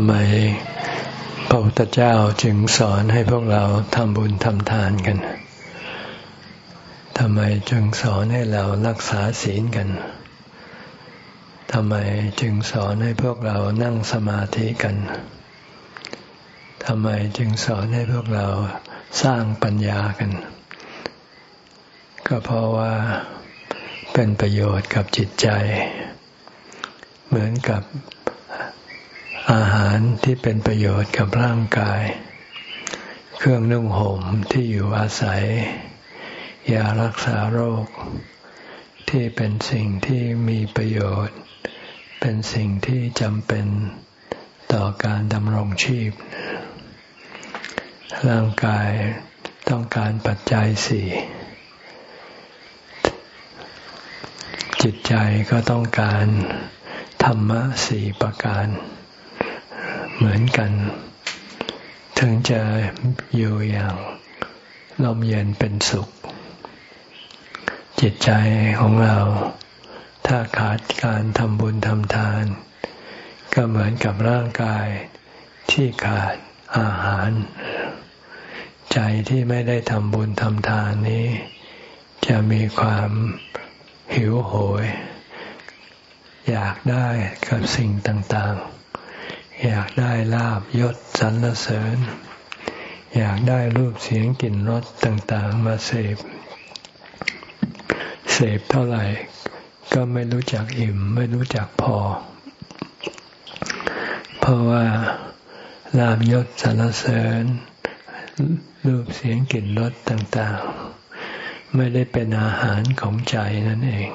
ำไมพระพุทธเจ้าจึงสอนให้พวกเราทำบุญทำทานกันทำไมจึงสอนให้เรารักษาศีลกัน ทำไมจึงสอนให้พวกเรานั่งสมาธิกัน ทำไมจึงสอนให้พวกเราสร้างปัญญากัน ก็เพราะว่าเป็นประโยชน์กับจิตใจ เหมือนกับ อาหารที่เป็นประโยชน์กับร่างกาย เครื่องนุ่งห่มที่อยู่อาศัย ยารักษาโรค ที่เป็นสิ่งที่มีประโยชน์ เป็นสิ่งที่จำเป็นต่อการดำรงชีพ ร่างกายต้องการปัจจัยสี่จิตใจก็ต้องการธรรมะสี่ประการ เหมือนกัน ถึงจะอยู่อย่างลมเย็นเป็นสุข จิตใจของเรา ถ้าขาดการทำบุญทำทาน ก็เหมือนกับร่างกายที่ขาดอาหาร ใจที่ไม่ได้ทำบุญทำทานนี้ จะมีความหิวโหย อยากได้กับสิ่งต่างๆ อยากได้ลาบยศสรรเสริญ อยากได้รูปเสียงกลิ่นรสต่างๆ มาเสพ เสพเท่าไหร่ ก็ไม่รู้จักอิ่ม ไม่รู้จักพอ เพราะว่าลาบยศสรรเสริญ รูปเสียงกลิ่นรสต่างๆ ไม่ได้เป็นอาหารของใจนั่นเอง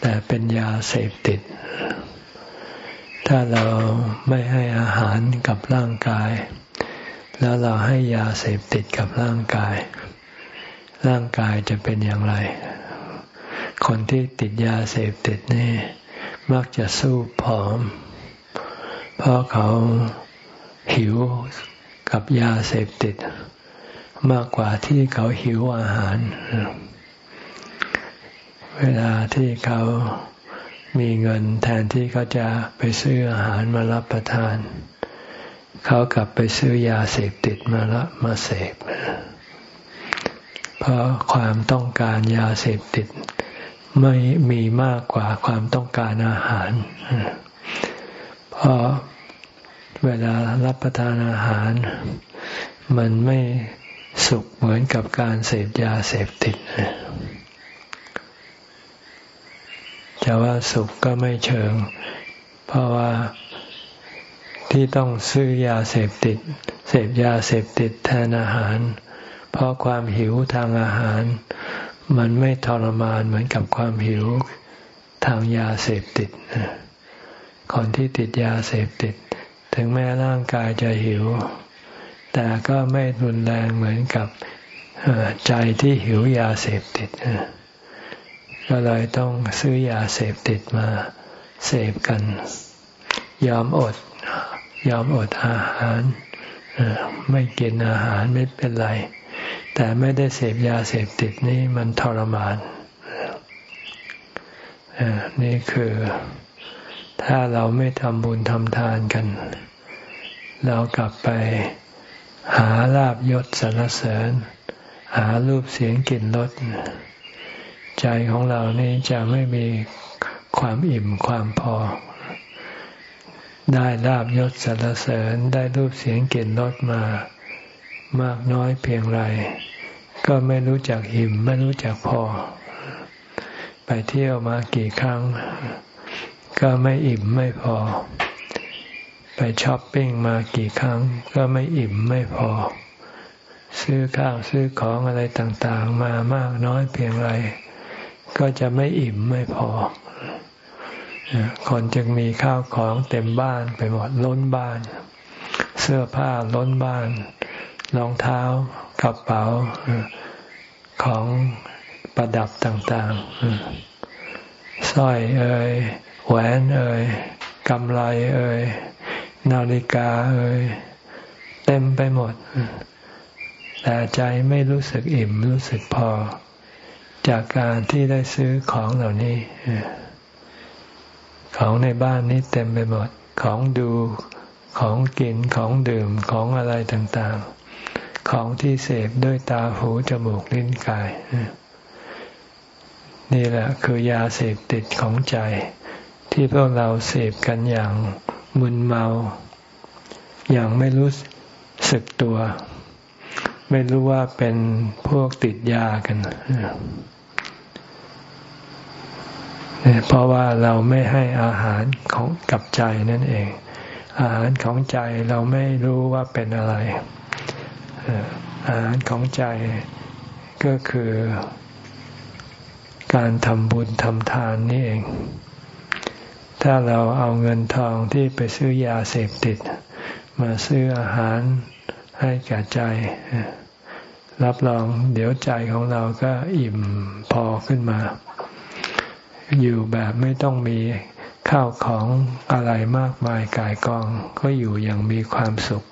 แต่เป็นยาเสพติด ถ้าเราไม่ให้อาหารกับร่างกาย แล้วเราให้ยาเสพติดกับร่างกาย ร่างกายจะเป็นอย่างไร คนที่ติดยาเสพติดนี่มักจะสู้ผอม เพราะเขาหิวกับยาเสพติด มากกว่าที่เขาหิวอาหาร เวลาที่เขา มีเงินแทนที่เขาจะไปซื้ออาหารมารับประทาน เขากลับไปซื้อยาเสพติดมาละมาเสพเพราะความต้องการยาเสพติด ไม่มีมากกว่าความต้องการอาหาร เพราะเวลารับประทานอาหาร มันไม่สุขเหมือนกับการเสพยาเสพติด จะว่าสุขก็ไม่เชิง เพราะว่าที่ต้องซื้อยาเสพติด เสพยาเสพติดแทนอาหาร เพราะความหิวทางอาหาร มันไม่ทรมานเหมือนกับความหิวทางยาเสพติด คนที่ติดยาเสพติด ถึงแม้ร่างกายจะหิว แต่ก็ไม่รุนแรงเหมือนกับใจที่หิวยาเสพติด ก็เลยต้องซื้อยาเสพติดมาเสพกัน ยอมอด ยอมอดอาหารไม่กินอาหารไม่เป็นไร แต่ไม่ได้เสพยาเสพติดนี่มันทรมานนี่คือถ้าเราไม่ทำบุญทำทานกัน เรากลับไปหาลาบยศสรรเสริญ หารูปเสียงกลิ่นรส ใจของเรานี่จะไม่มีความอิ่มความพอ ได้ลาบยศสรรเสริญได้รูปเสียงกลิ่นรสมามากน้อยเพียงไร ก็ไม่รู้จักอิ่มไม่รู้จักพอ ไปเที่ยวมากี่ครั้ง ก็ไม่อิ่มไม่พอ ไปช้อปปิ้งมากี่ครั้ง ก็ไม่อิ่มไม่พอ ซื้อข้าวซื้อของอะไรต่างๆ มามากน้อยเพียงไร ก็จะไม่อิ่มไม่พอ คนจึงมีข้าวของเต็มบ้านไปหมดล้นบ้าน เสื้อผ้าล้นบ้านรองเท้ากระเป๋าของประดับต่างๆสร้อยเอ่ยแหวนเอ่ยกำไรเอ่ยนาฬิกาเอ่ยเต็มไปหมด แต่ใจไม่รู้สึกอิ่มรู้สึกพอ จากการที่ได้ซื้อของเหล่านี้ ของในบ้านนี้เต็มไปหมด ของดูของกินของดื่มของอะไรต่างๆ ของที่เสพด้วยตาหูจมูกลิ้นกาย นี่แหละคือยาเสพติดของใจ ที่พวกเราเสพกันอย่างมึนเมา อย่างไม่รู้สึกตัว ไม่รู้ว่าเป็นพวกติดยากัน เพราะว่าเราไม่ให้อาหารของกับใจนั่นเอง อาหารของใจเราไม่รู้ว่าเป็นอะไร อาหารของใจก็คือการทำบุญทำทานนี่เอง ถ้าเราเอาเงินทองที่ไปซื้อยาเสพติด มาซื้ออาหารให้แก่ใจ รับรองเดี๋ยวใจของเราก็อิ่มพอขึ้นมา อยู่แบบไม่ต้องมีข้าวของอะไรมากมายกายกอง ก็อยู่อย่างมีความสุข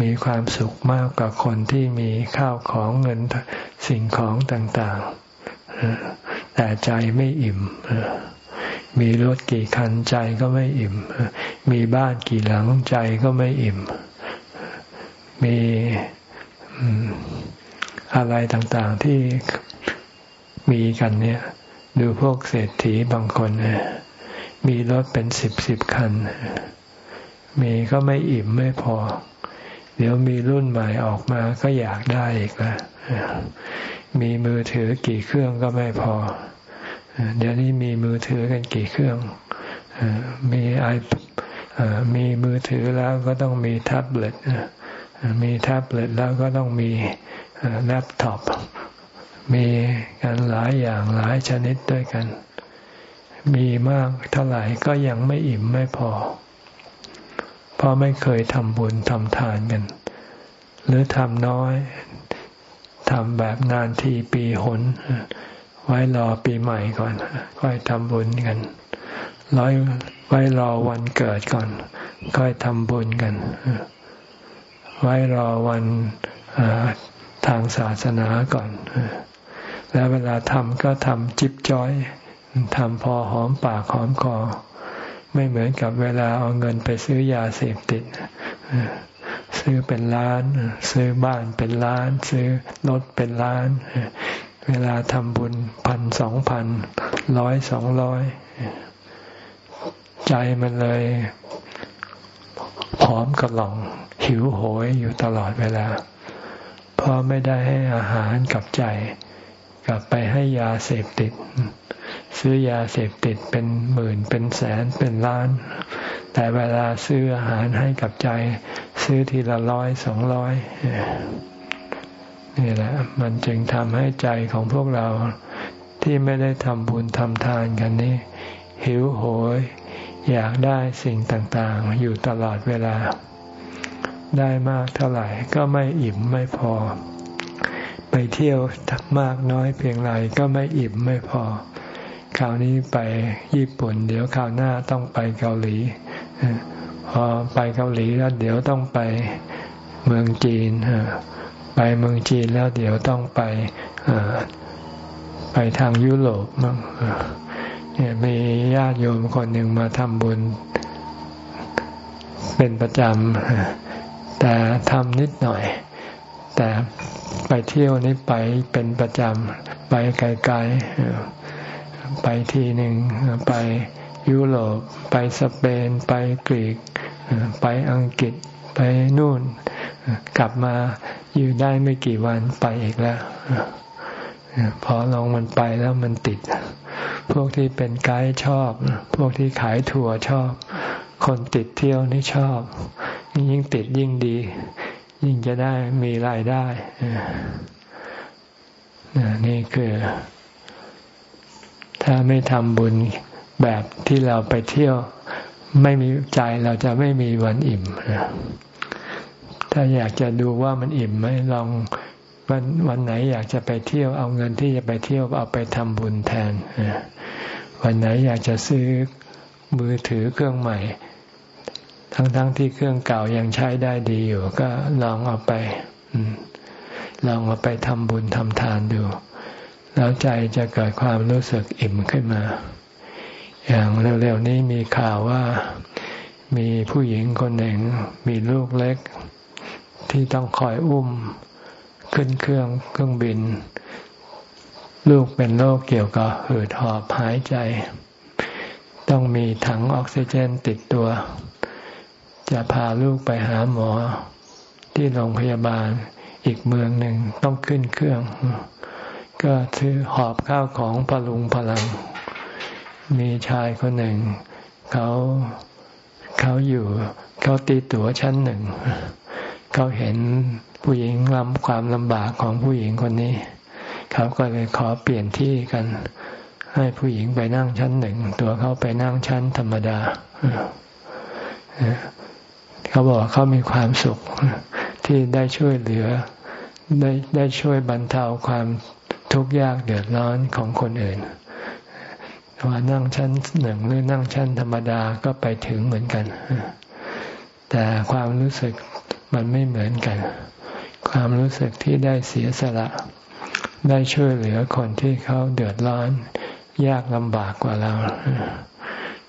มีความสุขมากกว่าคนที่มีข้าวของเงินสิ่งของต่างๆ แต่ใจไม่อิ่มมีรถกี่คันใจก็ไม่อิ่ม มีบ้านกี่หลังใจก็ไม่อิ่ม มีอะไรต่างๆที่มีกันเนี่ย ดูพวกเศรษฐีบางคนมีรถเป็นสิบสิบคัน มีก็ไม่อิ่มไม่พอ เดี๋ยวมีรุ่นใหม่ออกมาก็อยากได้อีกแล้วมีมือถือกี่เครื่องก็ไม่พอ เดี๋ยวนี้มีมือถือกันกี่เครื่องมีไอมีมือถือแล้วก็ต้องมีแท็บเล็ตมีแท็บเล็ตแล้วก็ต้องมีแล็ปท็อป มีกันหลายอย่างหลายชนิดด้วยกัน มีมากเท่าไหร่ก็ยังไม่อิ่มไม่พอ เพราะไม่เคยทำบุญทำทานกัน หรือทำน้อยทำแบบนานทีปีหน ไว้รอปีใหม่ก่อน ค่อยทำบุญกันร้อยไว้รอวันเกิดก่อน ค่อยทำบุญกัน ไว้รอวันทางศาสนาก่อน แล้วเวลาทำก็ทำจิบจ้อยทำพอหอมปากหอมคอ ไม่เหมือนกับเวลาเอาเงินไปซื้อยาเสพติด ซื้อเป็นล้าน ซื้อบ้านเป็นล้าน ซื้อรถเป็นล้าน เวลาทำบุญพันสองพันร้อยสองร้อยใจมันเลยพร้อมกระหล่องหิวโหยอยู่ตลอดเวลา เพราะไม่ได้ให้อาหารกับใจ กลับไปให้ยาเสพติด ซื้อยาเสพติดเป็นหมื่นเป็นแสนเป็นล้าน แต่เวลาซื้ออาหารให้กับใจ ซื้อทีละร้อยสองร้อยนี่แหละมันจึงทำให้ใจของพวกเราที่ไม่ได้ทำบุญทำทานกันนี้ หิวโหย อยากได้สิ่งต่างๆ อยู่ตลอดเวลา ได้มากเท่าไหร่ก็ไม่อิ่มไม่พอ เที่ยวมากน้อยเพียงไรก็ไม่อิ่มไม่พอ คราวนี้ไปญี่ปุ่น เดี๋ยวคราวหน้าต้องไปเกาหลีพอไปเกาหลีแล้วเดี๋ยวต้องไปเมืองจีนไปเมืองจีนแล้วเดี๋ยวต้องไปไปทางยุโรปมั่งเนี่ยมีญาติโยมคนหนึ่งมาทำบุญ เป็นประจำแต่ทำนิดหน่อย แต่ไปเที่ยวนี้ไปเป็นประจำไปไกลๆไปทีหนึ่งไปยุโรปไปสเปน ไปกรีก ไปอังกฤษไปนู่น กลับมาอยู่ได้ไม่กี่วันไปอีกแล้วพอลองมันไปแล้วมันติด พวกที่เป็นไกด์ชอบ พวกที่ขายทัวร์ชอบ คนติดเที่ยวนี่ชอบ ยิ่งติดยิ่งดี ยิ่งจะได้มีรายได้นี่คือ ถ้าไม่ทำบุญแบบที่เราไปเที่ยว ไม่มีใจเราจะไม่มีวันอิ่มถ้าอยากจะดูว่ามันอิ่มไหมลองวันวันไหนอยากจะไปเที่ยวเอาเงินที่จะไปเที่ยวเอาไปทำบุญแทนวันไหนอยากจะซื้อมือถือเครื่องใหม่ ทั้งๆทที่เครื่องเก่ายังใช้ได้ดีอยู่ ก็ลองเอาไปลองเอาไปทำบุญทำทานดู แล้วใจจะเกิดความรู้สึกอิ่มขึ้นมา อย่างเร็วๆนี้มีข่าวว่ามีผู้หญิงคนหนึ่ง มีลูกเล็ก ที่ต้องคอยอุ้มขึ้นเครื่องเครื่องบิน ลูกเป็นโรคเกี่ยวกับหืดหอบหายใจ ต้องมีถังออกซิเจนติดตัว จะพาลูกไปหาหมอที่โรงพยาบาลอีกเมืองหนึ่งต้องขึ้นเครื่อง ก็ถือหอบข้าวของพลุงพลัง มีชายคนหนึ่ง เขาเขาอยู่เขาตีตั๋วชั้นหนึ่ง เขาเห็นผู้หญิงลำความลำบากของผู้หญิงคนนี้ เขาก็เลยขอเปลี่ยนที่กัน ให้ผู้หญิงไปนั่งชั้นหนึ่ง ตัวเขาไปนั่งชั้นธรรมดา เขาบอกเขามีความสุขที่ได้ช่วยเหลือ ได้ได้ช่วยบรรเทาความทุกข์ยากเดือดร้อนของคนอื่นว่านั่งชั้นหนึ่งหรือนั่งชั้นธรรมดาก็ไปถึงเหมือนกัน แต่ความรู้สึกมันไม่เหมือนกัน ความรู้สึกที่ได้เสียสละ ได้ช่วยเหลือคนที่เขาเดือดร้อน ยากลำบากกว่าเรา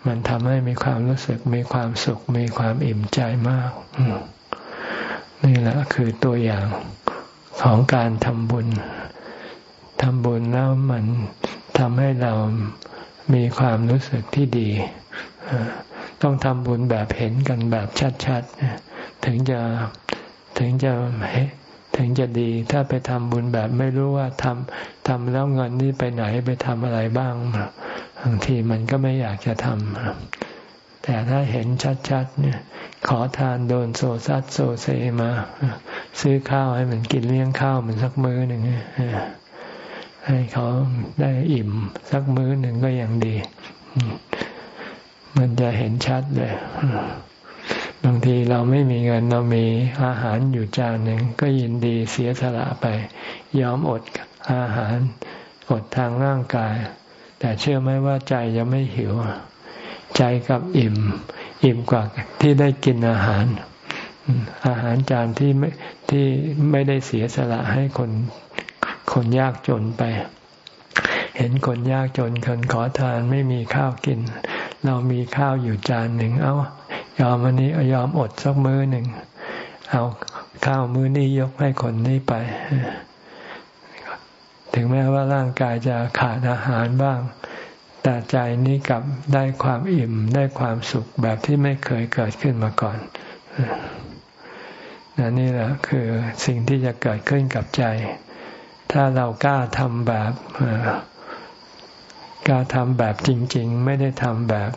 มันทำให้มีความรู้สึกมีความสุข มีความอิ่มใจมาก นี่แหละคือตัวอย่างของการทำบุญทำบุญแล้วมันทำให้เรามีความรู้สึกที่ดี ต้องทำบุญแบบเห็นกันแบบชัดๆ ถึงจะถึงจะถึงจะดี ถ้าไปทำบุญแบบไม่รู้ว่าทำทำแล้วเงินนี่ไปไหนไปทำอะไรบ้างางทีมันก็ไม่อยากจะทำแต่ถ้าเห็นชัดๆเนี่ย ขอทานโดนโซซัดโซเซมา ซื้อข้าวให้มันกินเลี้ยงข้าวมันสักมื้อหนึ่งให้เขาได้อิ่มสักมื้อหนึ่งก็ยังดี มันจะเห็นชัดเลยบางทีเราไม่มีเงินเรามีอาหารอยู่จานหนึ่งก็ยินดีเสียสละไป ยอมอดอาหาร อดทางร่างกาย แต่เชื่อไหมว่าใจยังไม่หิว ใจกับอิ่ม อิ่มกว่าที่ได้กินอาหาร อาหารจานที่ไม่ที่ไม่ได้เสียสละให้คนคนยากจนไป เห็นคนยากจนคนขอทานไม่มีข้าวกิน เรามีข้าวอยู่จานหนึ่ง เอายอมวันนี้ยอมอดสักมื้อหนึ่ง เอาข้าวมื้อนี้ยกให้คนนี้ไป ถึงแม้ว่าร่างกายจะขาดอาหารบ้าง แต่ใจนี้กลับได้ความอิ่มได้ความสุขแบบที่ไม่เคยเกิดขึ้นมาก่อนนี่แหละคือสิ่งที่จะเกิดขึ้นกับใจ ถ้าเรากล้าทำแบบกล้าทำแบบจริง ๆ ไม่ได้ทำแบบ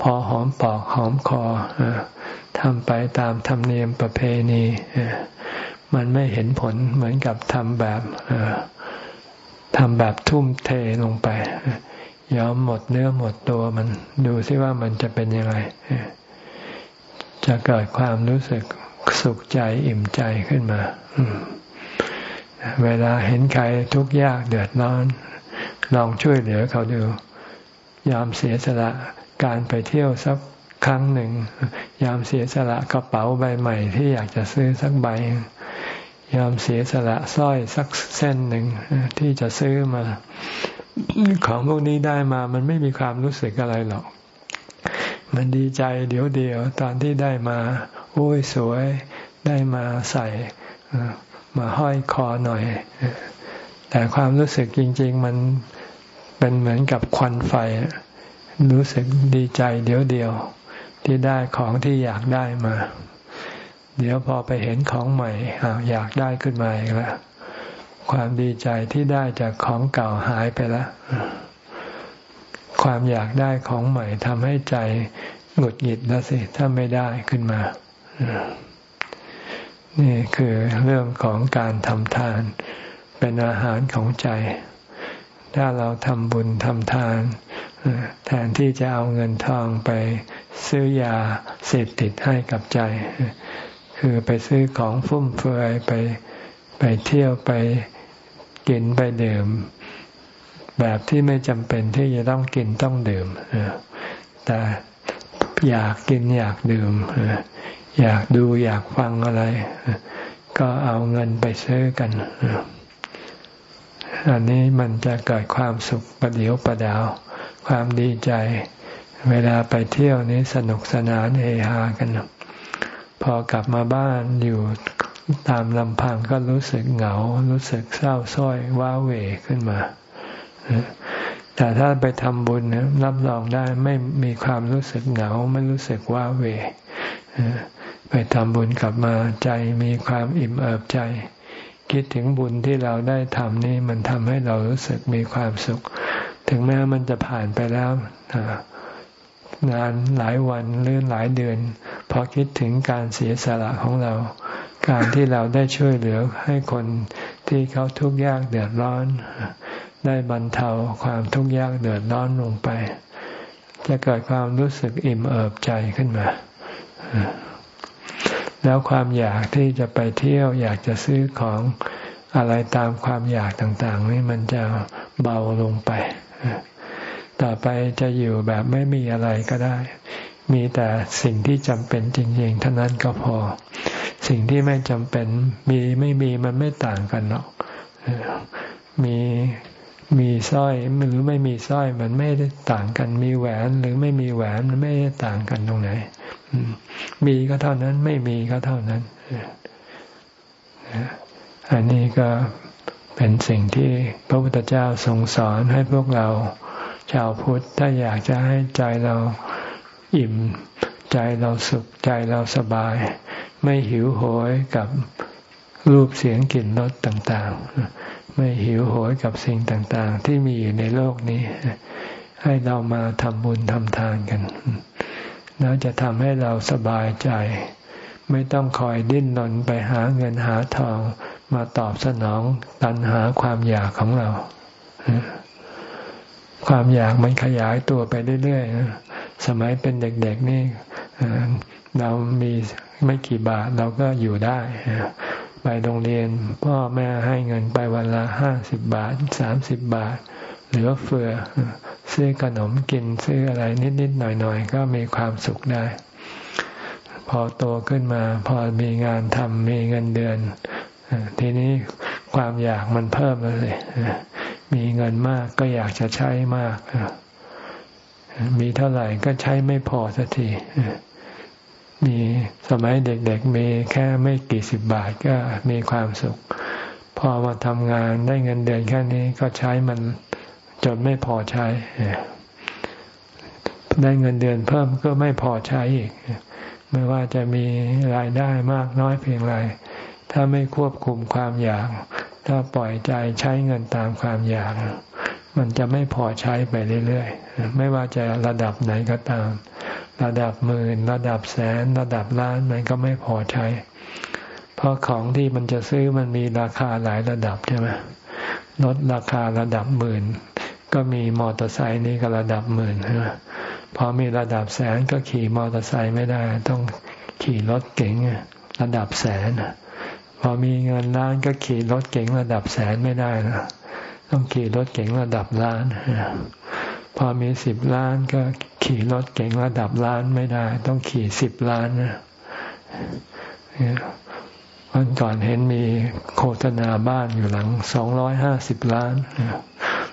พอหอมปอกหอมคอทำไปตามธรรมเนียมประเพณีมันไม่เห็นผลเหมือนกับทำแบบ ทำแบบทุ่มเทลงไป ยอมหมดเนื้อหมดตัวมันดูซิว่ามันจะเป็นยังไง จะเกิดความรู้สึกสุขใจอิ่มใจขึ้นมา เวลาเห็นใครทุกข์ยากเดือดร้อน ลองช่วยเหลือเขาดู ยอมเสียสละการไปเที่ยวสักครั้งหนึ่ง ยอมเสียสละกระเป๋าใบใหม่ที่อยากจะซื้อสักใบ ยอมเสียสละสร้อยสักเส้นหนึ่งที่จะซื้อมา ของพวกนี้ได้มา มันไม่มีความรู้สึกอะไรหรอก มันดีใจเดี๋ยวเดียวตอนที่ได้มาโอ้ยสวย ได้มาใส่มาห้อยคอหน่อย แต่ความรู้สึกจริง ๆ มันเป็นเหมือนกับควันไฟ รู้สึกดีใจเดี๋ยวเดียว ที่ได้ของที่อยากได้มา เดี๋ยวพอไปเห็นของใหม่อยากได้ขึ้นมาอีกแล้วความดีใจที่ได้จากของเก่าหายไปแล้วความอยากได้ของใหม่ทำให้ใจหงุดหงิดแล้วสิ ถ้าไม่ได้ขึ้นมา นี่คือเรื่องของการทำทาน เป็นอาหารของใจ ถ้าเราทำบุญทำทาน แทนที่จะเอาเงินทองไปซื้อยาเสพติดให้กับใจ คือไปซื้อของฟุ่มเฟือยไปไปเที่ยวไปกินไปดื่ม แบบที่ไม่จำเป็นที่จะต้องกินต้องดื่มแต่อยากกินอยากดื่มอยากดูอยากฟังอะไร ก็เอาเงินไปซื้อกัน อันนี้มันจะเกิดความสุขประเดียวประดาว ความดีใจ เวลาไปเที่ยวนี้สนุกสนานเฮฮากัน พอกลับมาบ้านอยู่ตามลำพังก็รู้สึกเหงา รู้สึกเศร้าส้อยว้าเหวขึ้นมา แต่ถ้าไปทำบุญรับรองได้ไม่มีความรู้สึกเหงา ไม่รู้สึกว้าเหวไปทำบุญกลับมาใจมีความอิ่มเอิบใจ คิดถึงบุญที่เราได้ทำนี่มันทำให้เรารู้สึกมีความสุข ถึงแม้มันจะผ่านไปแล้วนานหลายวันหรือหลายเดือน อคิดถึงการเสียสละของเรา การที่เราได้ช่วยเหลือให้คนที่เขาทุกข์ยากเดือดร้อน ได้บรรเทาความทุกข์ยากเดือดร้อนลงไป จะเกิดความรู้สึกอิ่มเอิบใจขึ้นมา แล้วความอยากที่จะไปเที่ยวอยากจะซื้อของอะไรตามความอยากต่างๆนี่มันจะเบาลงไปต่อไปจะอยู่แบบไม่มีอะไรก็ได้ มีแต่สิ่งที่จำเป็นจริงๆเท่านั้นก็พอ สิ่งที่ไม่จำเป็นมีไม่มีมันไม่ต่างกันหรอกมีมีสร้อยหรือไม่มีสร้อยมันไม่ได้ต่างกัน มีแหวนหรือไม่มีแหวนมันไม่ได้ต่างกันตรงไหนมีก็เท่านั้น ไม่มีก็เท่านั้นอันนี้ก็เป็นสิ่งที่พระพุทธเจ้าทรงสอนให้พวกเราชาวพุทธถ้าอยากจะให้ใจเรา อิ่ม ใจเราสุขใจเราสบาย ไม่หิวโหยกับรูปเสียงกลิ่นรสต่างๆ ไม่หิวโหยกับสิ่งต่างๆ ที่มีอยู่ในโลกนี้ ให้เรามาทำบุญทำทานกัน แล้วจะทำให้เราสบายใจ ไม่ต้องคอยดิ้นรนไปหาเงินหาทองมาตอบสนองตันหาความอยากของเรา ความอยากมันขยายตัวไปเรื่อยๆ สมัยเป็นเด็กๆนี่เรามีไม่กี่บาทเราก็อยู่ได้ ไปโรงเรียนพ่อแม่ให้เงินไปวันละห้าสิบบาทสามสิบบาท เหลือเฟือซื้อขนมกินซื้ออะไรนิดๆหน่อยๆ ก็มีความสุขได้ พอโตขึ้นมา พอมีงานทำมีเงินเดือน ทีนี้ความอยากมันเพิ่มเลยมีเงินมากก็อยากจะใช้มาก มีเท่าไหร่ก็ใช้ไม่พอสักทีมีสมัยเด็กๆมีแค่ไม่กี่สิบบาทก็มีความสุข พอมาทำงานได้เงินเดือนแค่นี้ก็ใช้มันจนไม่พอใช้ได้เงินเดือนเพิ่มก็ไม่พอใช้อีก ไม่ว่าจะมีรายได้มากน้อยเพียงไร ถ้าไม่ควบคุมความอยาก ถ้าปล่อยใจใช้เงินตามความอยาก มันจะไม่พอใช้ไปเรื่อยๆ ไม่ว่าจะระดับไหนก็ตาม ระดับหมื่น ระดับแสน ระดับล้านมันก็ไม่พอใช้ เพราะของที่มันจะซื้อมันมีราคาหลายระดับใช่ไหมลดราคาระดับหมื่น ก็มีมอเตอร์ไซค์นี่ก็ระดับหมื่นพอมีระดับแสนก็ขี่มอเตอร์ไซค์ไม่ได้ ต้องขี่รถเก๋งระดับแสน พอมีเงินล้านก็ขี่รถเก๋งระดับแสนไม่ได้นะ ต้องขี่รถเก๋งระดับล้านพอมีสิบล้านก็ขี่รถเก๋งระดับล้านไม่ได้ ต้องขี่สิบล้านนะวันก่อนเห็นมีโฆษณาบ้านอยู่หลังสองร้อยห้าสิบล้าน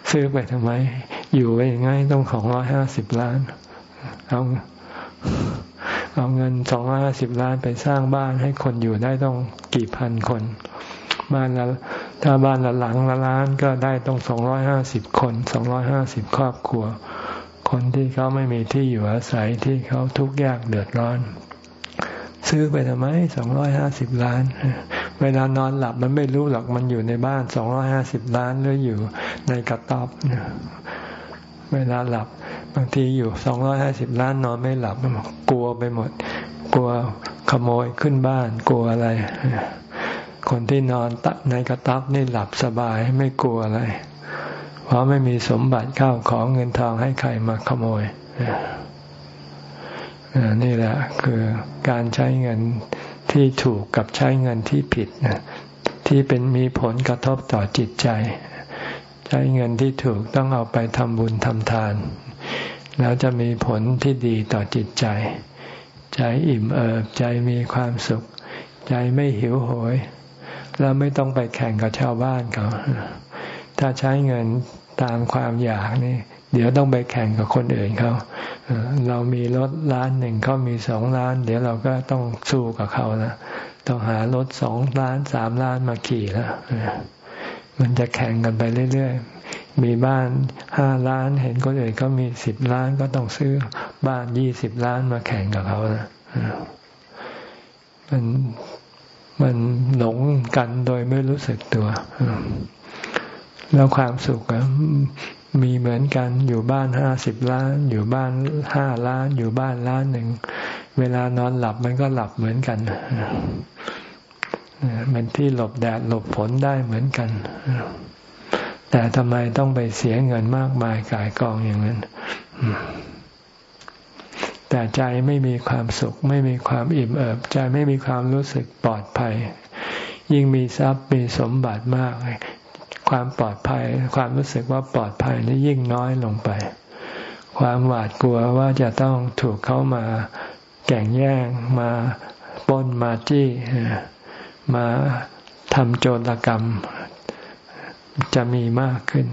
ซื้อไปทำไม อยู่ไปยังไงต้องของร้อยห้าสิบล้าน เอาเอาเงินสองร้อยห้าสิบล้านไปสร้างบ้านให้คนอยู่ได้ต้องกี่พันคน บ้านละ ถ้าบ้านละหลังละล้านก็ได้ต้องสองร้อยห้าสิบคนสองร้อยห้าสิบครอบครัว คนที่เขาไม่มีที่อยู่อาศัยที่เขาทุกข์ยากเดือดร้อน ซื้อไปทำไมสองร้อยห้าสิบล้าน เวลานอนหลับมันไม่รู้หรอกมันอยู่ในบ้านสองร้อยห้าสิบล้านหรืออยู่ในกระต๊อบเวลาหลับบางทีอยู่สองร้อยห้าสิบล้านนอนไม่หลับกลัวไปหมด กลัวขโมยขึ้นบ้านกลัวอะไร คนที่นอนตในกระต๊อบนี่หลับสบายไม่กลัวอะไร เพราะไม่มีสมบัติข้าวของเงินทองให้ใครมาขโมยนี่แหละคือการใช้เงินที่ถูกกับใช้เงินที่ผิดที่เป็นมีผลกระทบต่อจิตใจ ใช้เงินที่ถูกต้องเอาไปทำบุญทำทาน แล้วจะมีผลที่ดีต่อจิตใจ ใจอิ่มเอิบใจมีความสุข ใจไม่หิวโหย แล้วไม่ต้องไปแข่งกับชาวบ้านเขาถ้าใช้เงินตามความอยากนี่ เดี๋ยวต้องไปแข่งกับคนอื่นเขาเรามีรถล้านหนึ่งเขามีสองล้าน เดี๋ยวเราก็ต้องสู้กับเขานะต้องหารถสองล้านสามล้านมาขี่แล้วมันจะแข่งกันไปเรื่อยๆ มีบ้านห้าล้านเห็นคนอื่นเขามีสิบล้านก็ต้องซื้อบ้านยี่สิบล้านมาแข่งกับเขานะมัน มันหลงกันโดยไม่รู้สึกตัว แล้วความสุขมีเหมือนกันอยู่บ้านห้าสิบล้าน อยู่บ้านห้าล้าน อยู่บ้านล้านหนึ่ง เวลานอนหลับมันก็หลับเหมือนกันเป็นที่หลบแดดหลบฝนได้เหมือนกัน แต่ทำไมต้องไปเสียเงินมากมายกายกองอย่างนั้น แต่ใจไม่มีความสุข ไม่มีความอิ่มเอิบ ใจไม่มีความรู้สึกปลอดภัย ยิ่งมีทรัพย์มีสมบัติมาก ความปลอดภัย ความรู้สึกว่าปลอดภัยนี่ยิ่งน้อยลงไป ความหวาดกลัวว่าจะต้องถูกเขามาแก่งแย่งมาป้นมาจี้มาทำโจรกรรม จะมีมากขึ้น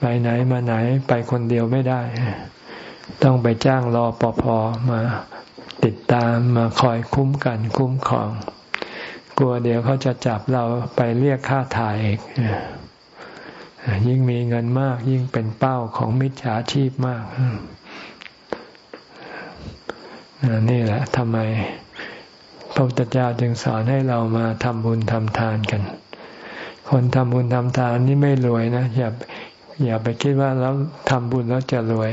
ไปไหนมาไหนไปคนเดียวไม่ได้ ต้องไปจ้างรอปภมาติดตามมาคอยคุ้มกันคุ้มครอง กลัวเดี๋ยวเขาจะจับเราไปเรียกค่าถ่ายอีกยิ่งมีเงินมากยิ่งเป็นเป้าของมิจฉาชีพมากนี่แหละทำไมพระพุทธเจ้าจึงสอนให้เรามาทำบุญทำทานกัน คนทำบุญทำทานนี่ไม่รวยนะอย่าอย่าไปคิดว่าแล้วทำบุญแล้วจะรวย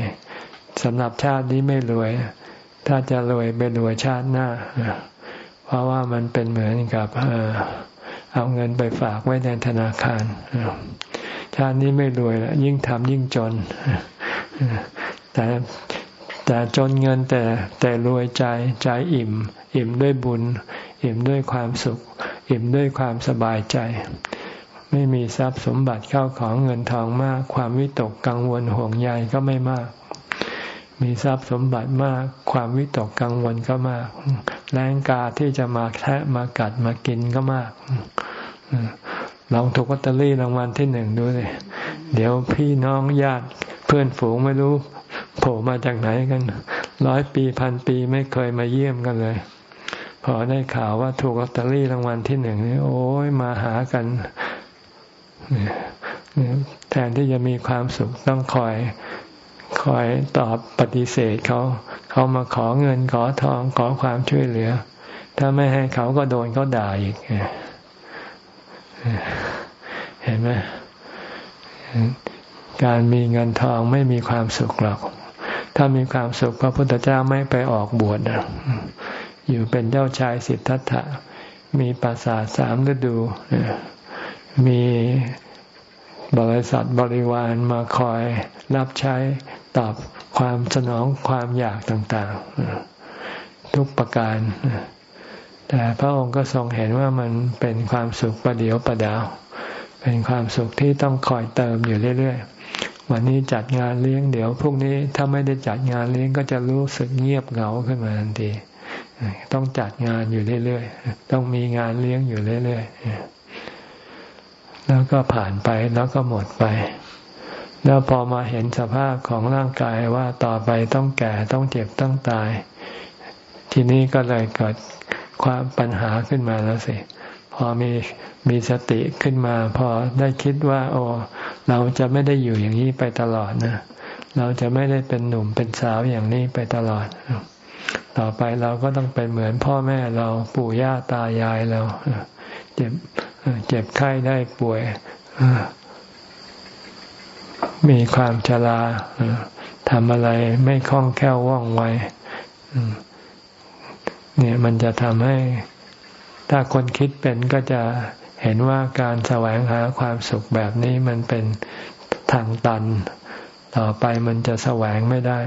สำหรับชาตินี้ไม่รวย ถ้าจะรวยไปรวยชาติหน้า เพราะว่ามันเป็นเหมือนกับเอาเงินไปฝากไว้ในธนาคาร ชาตินี้ไม่รวยแล้วยิ่งทำยิ่งจน แต่แต่จนเงินแต่แต่รวยใจใจอิ่ม อิ่มด้วยบุญ อิ่มด้วยความสุข อิ่มด้วยความสบายใจ ไม่มีทรัพย์สมบัติเข้าของเงินทองมาก ความวิตกกังวลห่วงใยก็ไม่มาก มีทรัพย์สมบัติมาก ความวิตกกังวลก็มาก แรงกาที่จะมาแทะมากัดมากินก็มากลองถูกวัตเตอรี่รางวัลที่หนึ่งดูเลยเดี๋ยวพี่น้องญาติเพื่อนฝูงไม่รู้โผล่มาจากไหนกัน ร้อยปีพันปีไม่เคยมาเยี่ยมกันเลย พอได้ข่าวว่าถูกลอตเตอรี่รางวัลที่หนึ่งนี่โอ้ยมาหากันแทนที่จะมีความสุขต้องคอย คอยตอบปฏิเสธเขาเขามาขอเงินขอทองขอความช่วยเหลือ ถ้าไม่ให้เขาก็โดนเขาด่าอีกเห็นไหมการมีเงินทองไม่มีความสุขหรอก ถ้ามีความสุขพระพุทธเจ้าไม่ไปออกบวชอยู่เป็นเจ้าชายสิทธัตถะ มีปราสาทสามฤดู มีบริษัทบริวารมาคอยรับใช้ ตอบความสนองความอยากต่างๆ ทุกประการ แต่พระองค์ก็ทรงเห็นว่ามันเป็นความสุขประเดียวประดาว เป็นความสุขที่ต้องคอยเติมอยู่เรื่อยๆ วันนี้จัดงานเลี้ยงเดี๋ยวพรุ่งนี้ถ้าไม่ได้จัดงานเลี้ยงก็จะรู้สึกเงียบเหงาขึ้นมาทันทีต้องจัดงานอยู่เรื่อยๆ ต้องมีงานเลี้ยงอยู่เรื่อยๆ แล้วก็ผ่านไปแล้วก็หมดไป แล้วพอมาเห็นสภาพของร่างกายว่าต่อไปต้องแก่ต้องเจ็บต้องตาย ทีนี้ก็เลยเกิดความปัญหาขึ้นมาแล้วสิ พอมีมีสติขึ้นมา พอได้คิดว่า โอ้เราจะไม่ได้อยู่อย่างนี้ไปตลอดนะเราจะไม่ได้เป็นหนุ่มเป็นสาวอย่างนี้ไปตลอด ต่อไปเราก็ต้องเป็นเหมือนพ่อแม่เราปู่ย่าตายายเราเจ็บเจ็บไข้ได้ป่วย มีความชราทำอะไรไม่คล่องแคล่วว่องไวเนี่ยมันจะทำให้ ถ้าคนคิดเป็นก็จะเห็นว่าการแสวงหาความสุขแบบนี้มันเป็นทางตัน ต่อไปมันจะแสวงไม่ได้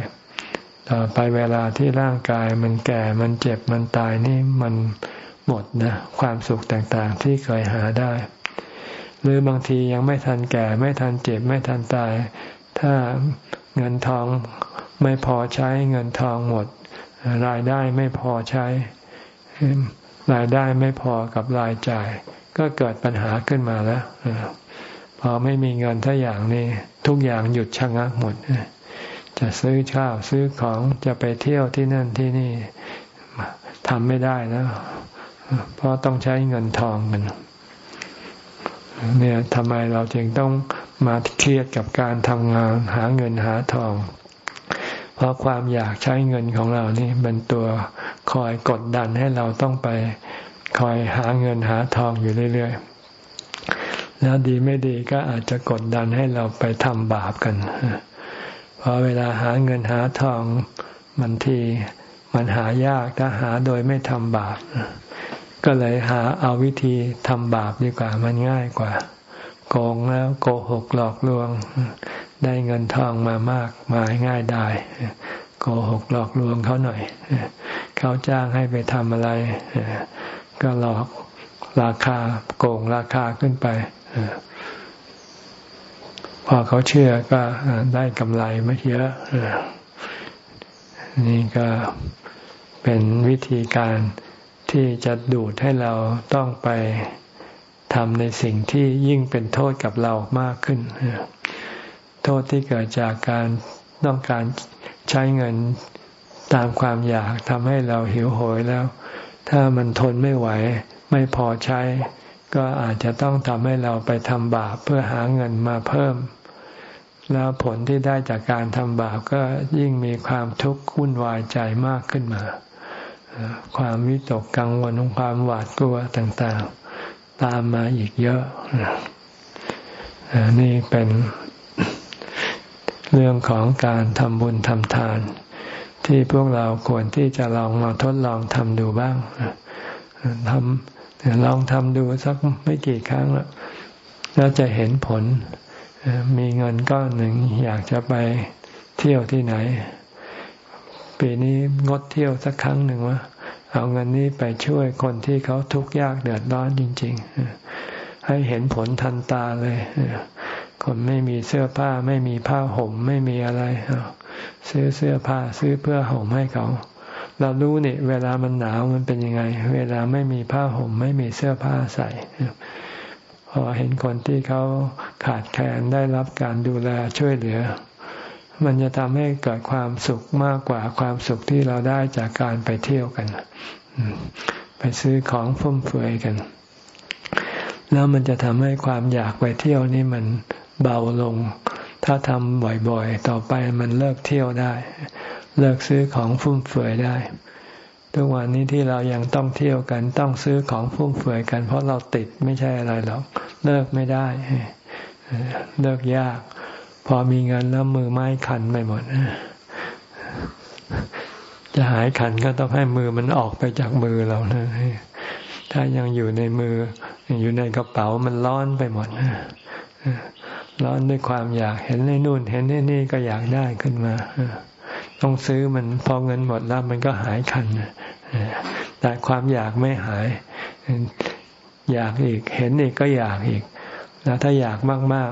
ต่อไปเวลาที่ร่างกายมันแก่มันเจ็บมันตายนี่มันหมดนะ ความสุขต่างๆที่เคยหาได้ หรือบางทียังไม่ทันแก่ ไม่ทันเจ็บ ไม่ทันตาย ถ้าเงินทองไม่พอใช้เงินทองหมด รายได้ไม่พอใช้ รายได้ไม่พอกับรายจ่าย ก็เกิดปัญหาขึ้นมาแล้วพอไม่มีเงินทักอย่างนี้ ทุกอย่างหยุดชะงักหมด จะซื้อข้าวซื้อของจะไปเที่ยวที่นั่นที่นี่ทำไม่ได้แล้ว เพราะต้องใช้เงินทองกัน เนี่ยทำไมเราจึงต้องมาเครียดกับการทำงานหาเงินหาทอง เพราะความอยากใช้เงินของเรานี่เป็นตัวคอยกดดันให้เราต้องไปคอยหาเงินหาทองอยู่เรื่อยๆ แล้วดีไม่ดีก็อาจจะกดดันให้เราไปทำบาปกัน เพอเวลาหาเงินหาทองมันทีมันหายากถ้าหาโดยไม่ทำบาป ก็เลยหาเอาวิธีทำบาปดีกว่ามันง่ายกว่า โกงแล้วโกหกหลอกลวง ได้เงินทองมามากมาง่ายได้โกหกหลอกลวงเขาหน่อยเขาจ้างให้ไปทำอะไร ก็หลอกราคาโกงราคาขึ้นไปพอเขาเชื่อก็ได้กำไรไม่เยอะนี่ก็เป็นวิธีการ ที่จะดูดให้เราต้องไปทำในสิ่งที่ยิ่งเป็นโทษกับเรามากขึ้น โทษที่เกิดจากการต้องการใช้เงินตามความอยากทำให้เราหิวโหยแล้ว ถ้ามันทนไม่ไหว ไม่พอใช้ ก็อาจจะต้องทำให้เราไปทำบาปเพื่อหาเงินมาเพิ่ม แล้วผลที่ได้จากการทำบาปก็ยิ่งมีความทุกข์วุ่นวายใจมากขึ้นมา ความวิตกกังวลความหวาดกลัวต่างๆ ตามมาอีกเยอะนี่เป็นเรื่องของการทำบุญทำทาน ที่พวกเราควรที่จะลองมาทดลองทำดูบ้างทำลองทำดูสักไม่กี่ครั้งแล้วจะเห็นผลมีเงินก้อนหนึ่งอยากจะไปเที่ยวที่ไหน ปีนี้งดเที่ยวสักครั้งหนึ่งวะเอาเงินนี้ไปช่วยคนที่เขาทุกข์ยากเดือดร้อนจริง ๆ ให้เห็นผลทันตาเลยคนไม่มีเสื้อผ้าไม่มีผ้าห่มไม่มีอะไรซื้อเสื้อผ้าซื้อเพื่อห่มให้เขา เรารู้นี่เวลามันหนาวมันเป็นยังไง เวลาไม่มีผ้าห่มไม่มีเสื้อผ้าใส่พอเห็นคนที่เขาขาดแคลนได้รับการดูแลช่วยเหลือ มันจะทำให้เกิดความสุขมากกว่าความสุขที่เราได้จากการไปเที่ยวกัน ไปซื้อของฟุ่มเฟือยกัน แล้วมันจะทำให้ความอยากไปเที่ยวนี่มันเบาลง ถ้าทำบ่อยๆ ต่อไปมันเลิกเที่ยวได้ เลิกซื้อของฟุ่มเฟือยได้ ทุกวันนี้ที่เรายังต้องเที่ยวกันต้องซื้อของฟุ่มเฟือยกัน เพราะเราติดไม่ใช่อะไรหรอกเลิกไม่ได้ เลิกยาก พอมีเงินแล้วมือไม้ขันไปหมดจะหายขันก็ต้องให้มือมันออกไปจากมือเรานะถ้ายังอยู่ในมือ อยู่ในกระเป๋ามันร้อนไปหมดร้อนด้วยความอยากเห็นในนู่น เห็นในนี่ก็อยากได้ขึ้นมาต้องซื้อมันพอเงินหมดแล้วมันก็หายขันแต่ความอยากไม่หาย อยากอีก เห็นอีกก็อยากอีก แล้วถ้าอยากมาก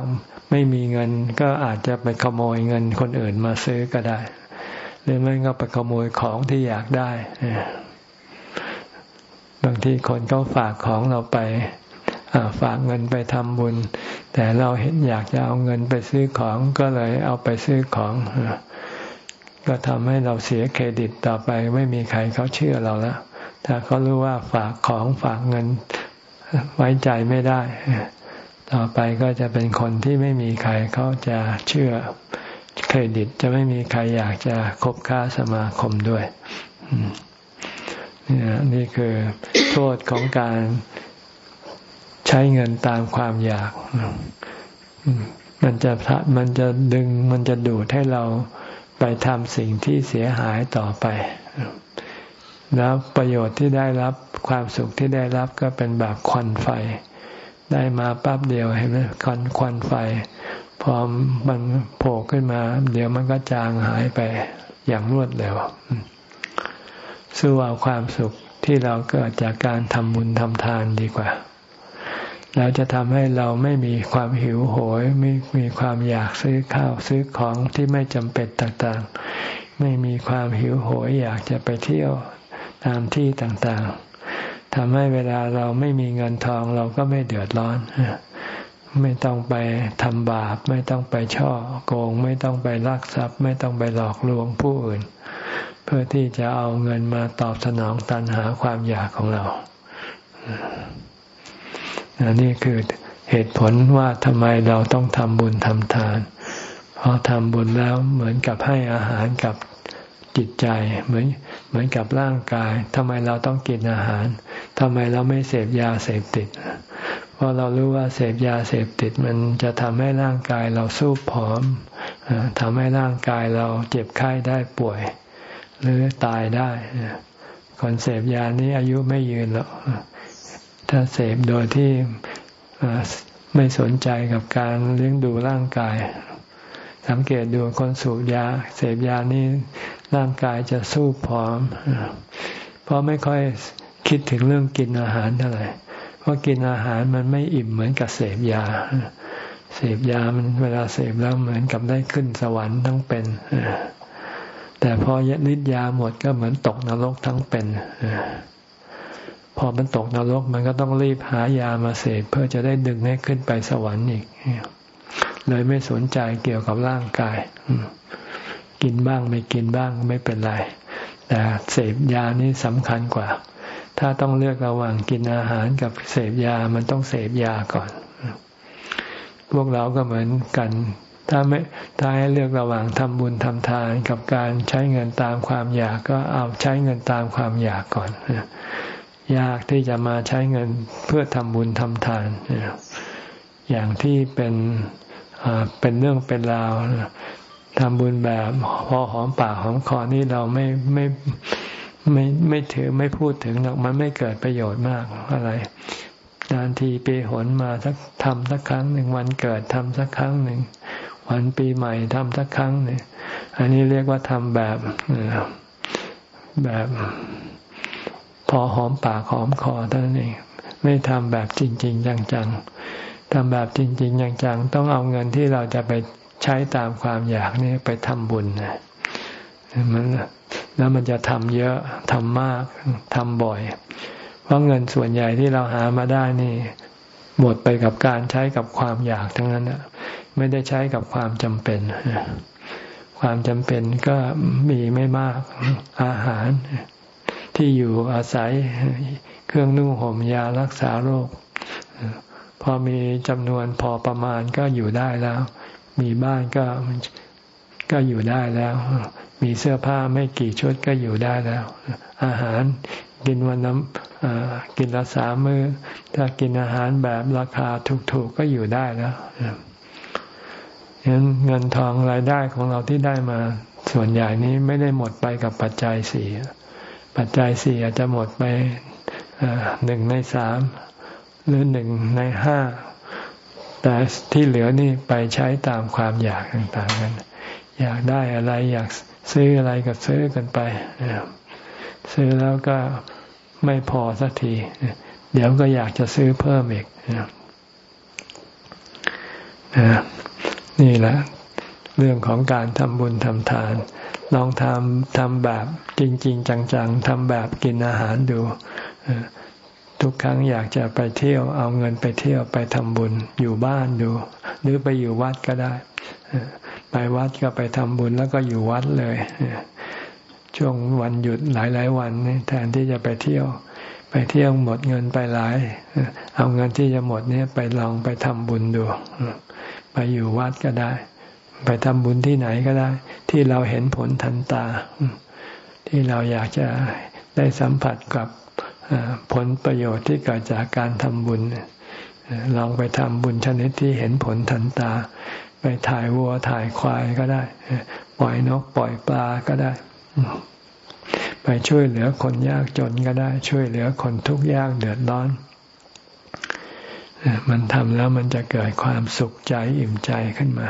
ไม่มีเงินก็อาจจะไปขโมยเงินคนอื่นมาซื้อก็ได้ หรือไม่ก็ไปขโมยของที่อยากได้บางทีคนเขาฝากของเราไปฝากเงินไปทำบุญ แต่เราเห็นอยากจะเอาเงินไปซื้อของก็เลยเอาไปซื้อของก็ทำให้เราเสียเครดิตต่อไป ไม่มีใครเขาเชื่อเราแล้วถ้าเขารู้ว่าฝากของฝากเงินไว้ใจไม่ได้ ต่อไปก็จะเป็นคนที่ไม่มีใครเขาจะเชื่อเครดิตจะไม่มีใครอยากจะคบค้าสมาคมด้วยนี่นี่คือโทษของการใช้เงินตามความอยาก มันจะมันจะดึงมันจะดูดให้เราไปทำสิ่งที่เสียหายต่อไป แล้วประโยชน์ที่ได้รับความสุขที่ได้รับก็เป็นแบบควันไฟ ได้มาปั๊บเดียวเห็นไหมควันควันไฟ พอมันโผล่ขึ้นมา เดี๋ยวมันก็จางหายไปอย่างรวดเร็วสู้เอาความสุขที่เราเกิดจากการทำบุญทำทานดีกว่า เราจะทำให้เราไม่มีความหิวโหย ไม่มีความอยากซื้อข้าวซื้อของที่ไม่จำเป็นต่างๆ ไม่มีความหิวโหยอยากจะไปเที่ยวตามที่ต่างๆ ทำให้เวลาเราไม่มีเงินทองเราก็ไม่เดือดร้อน ไม่ต้องไปทำบาป ไม่ต้องไปช่อโกง ไม่ต้องไปลักทรัพย์ ไม่ต้องไปหลอกลวงผู้อื่น เพื่อที่จะเอาเงินมาตอบสนองตันหาความอยากของเรานนี้คือเหตุผลว่าทำไมเราต้องทำบุญทำทาน เพอทำบุญแล้วเหมือนกับให้อาหารกับ จิตใจเหมือนเหมือนกับร่างกายทำไมเราต้องกินอาหารทำไมเราไม่เสพยาเสพติด เพราะเรารู้ว่าเสพยาเสพติดมันจะทำให้ร่างกายเราสู้ผอมทำให้ร่างกายเราเจ็บไข้ได้ป่วย หรือตายได้คนเสพยานี้อายุไม่ยืนหรอกถ้าเสพโดยที่ไม่สนใจกับการเลี้ยงดูร่างกาย สังเกตดูคนสูบยาเสพยานี่ร่างกายจะสู้ผอม เพราะไม่ค่อยคิดถึงเรื่องกินอาหารเท่าไหร่เพราะกินอาหารมันไม่อิ่มเหมือนกับเสพยา เสพยามันเวลาเสพแล้วเหมือนกับได้ขึ้นสวรรค์ทั้งเป็นแต่พอฤทธิ์ยาหมดก็เหมือนตกนรกทั้งเป็นพอมันตกนรกมันก็ต้องรีบหายามาเสพเพื่อจะได้ดึงให้ขึ้นไปสวรรค์อีก เลยไม่สนใจเกี่ยวกับร่างกาย กินบ้างไม่กินบ้างไม่เป็นไร แต่เสพยานี่สำคัญกว่า ถ้าต้องเลือกระหว่างกินอาหารกับเสพยามันต้องเสพยาก่อน พวกเราก็เหมือนกัน ถ้าไม่ถ้าให้เลือกระหว่างทำบุญทำทานกับการใช้เงินตามความอยากก็เอาใช้เงินตามความอยากก่อนยากที่จะมาใช้เงินเพื่อทำบุญทำทาน อย่างที่เป็น เป็นเรื่องเป็นราวทำบุญแบบพอหอมปากหอมคอนี่เราไม่ไม่ไม่ไม่ถือไม่พูดถึงหรอกมันไม่เกิดประโยชน์มากอะไร นานทีปีหนมาสักทำสักครั้งหนึ่งวันเกิดทำสักครั้งหนึ่งวันปีใหม่ทำสักครั้งหนึ่งอันนี้เรียกว่าทำแบบแบบพอหอมปากหอมคอเท่านั้นเองไม่ทำแบบจริง ๆ จังๆ ทำแบบจริง ๆ อย่างจังต้องเอาเงินที่เราจะไปใช้ตามความอยากนี่ไปทำบุญนะมันแล้วมันจะทำเยอะทำมากทำบ่อย เพราะเงินส่วนใหญ่ที่เราหามาได้นี่ หมดไปกับการใช้กับความอยากทั้งนั้นไม่ได้ใช้กับความจำเป็นความจำเป็นก็มีไม่มากอาหารที่อยู่อาศัยเครื่องนุ่งห่มยารักษาโรค พอมีจำนวนพอประมาณก็อยู่ได้แล้ว มีบ้านก็ก็อยู่ได้แล้ว มีเสื้อผ้าไม่กี่ชุดก็อยู่ได้แล้ว อาหารกินวันน้ำกินละสามมือ้อ ถ้ากินอาหารแบบราคาถูกๆก็อยู่ได้แล้วฉะนั้นเงินทองรายได้ของเราที่ได้มาส่วนใหญ่นี้ไม่ได้หมดไปกับปัจจัยสี่ปัจจัยสี่อาจจะหมดไปหนึ่งในสาม หรือหนึ่งในห้าแต่ที่เหลือนี่ไปใช้ตามความอยากต่างๆกัน อยากได้อะไรอยากซื้ออะไรก็ซื้อกันไปซื้อแล้วก็ไม่พอสักที เดี๋ยวก็อยากจะซื้อเพิ่มอีกนี่แหละ เรื่องของการทำบุญทำทาน ลองทำทำแบบจริง ๆ จัง ๆทำแบบกินอาหารดู ทุกครั้งอยากจะไปเที่ยว เอาเงินไปเที่ยวไปทำบุญอยู่บ้านดู หรือไปอยู่วัดก็ได้ ไปวัดก็ไปทำบุญแล้วก็อยู่วัดเลย ช่วงวันหยุดหลายๆวันแทนที่จะไปเที่ยว ไปเที่ยวหมดเงินไปหลาย เอาเงินที่จะหมดนี้ไปลองไปทำบุญดู ไปอยู่วัดก็ได้ ไปทำบุญที่ไหนก็ได้ ที่เราเห็นผลทันตา ที่เราอยากจะได้สัมผัสกับ ผลประโยชน์ที่เกิดจากการทำบุญลองไปทำบุญชนิดที่เห็นผลทันตา ไปถ่ายวัวถ่ายควายก็ได้ ปล่อยนกปล่อยปลาก็ได้ ไปช่วยเหลือคนยากจนก็ได้ ช่วยเหลือคนทุกข์ยากเดือดร้อน มันทำแล้วมันจะเกิดความสุขใจอิ่มใจขึ้นมา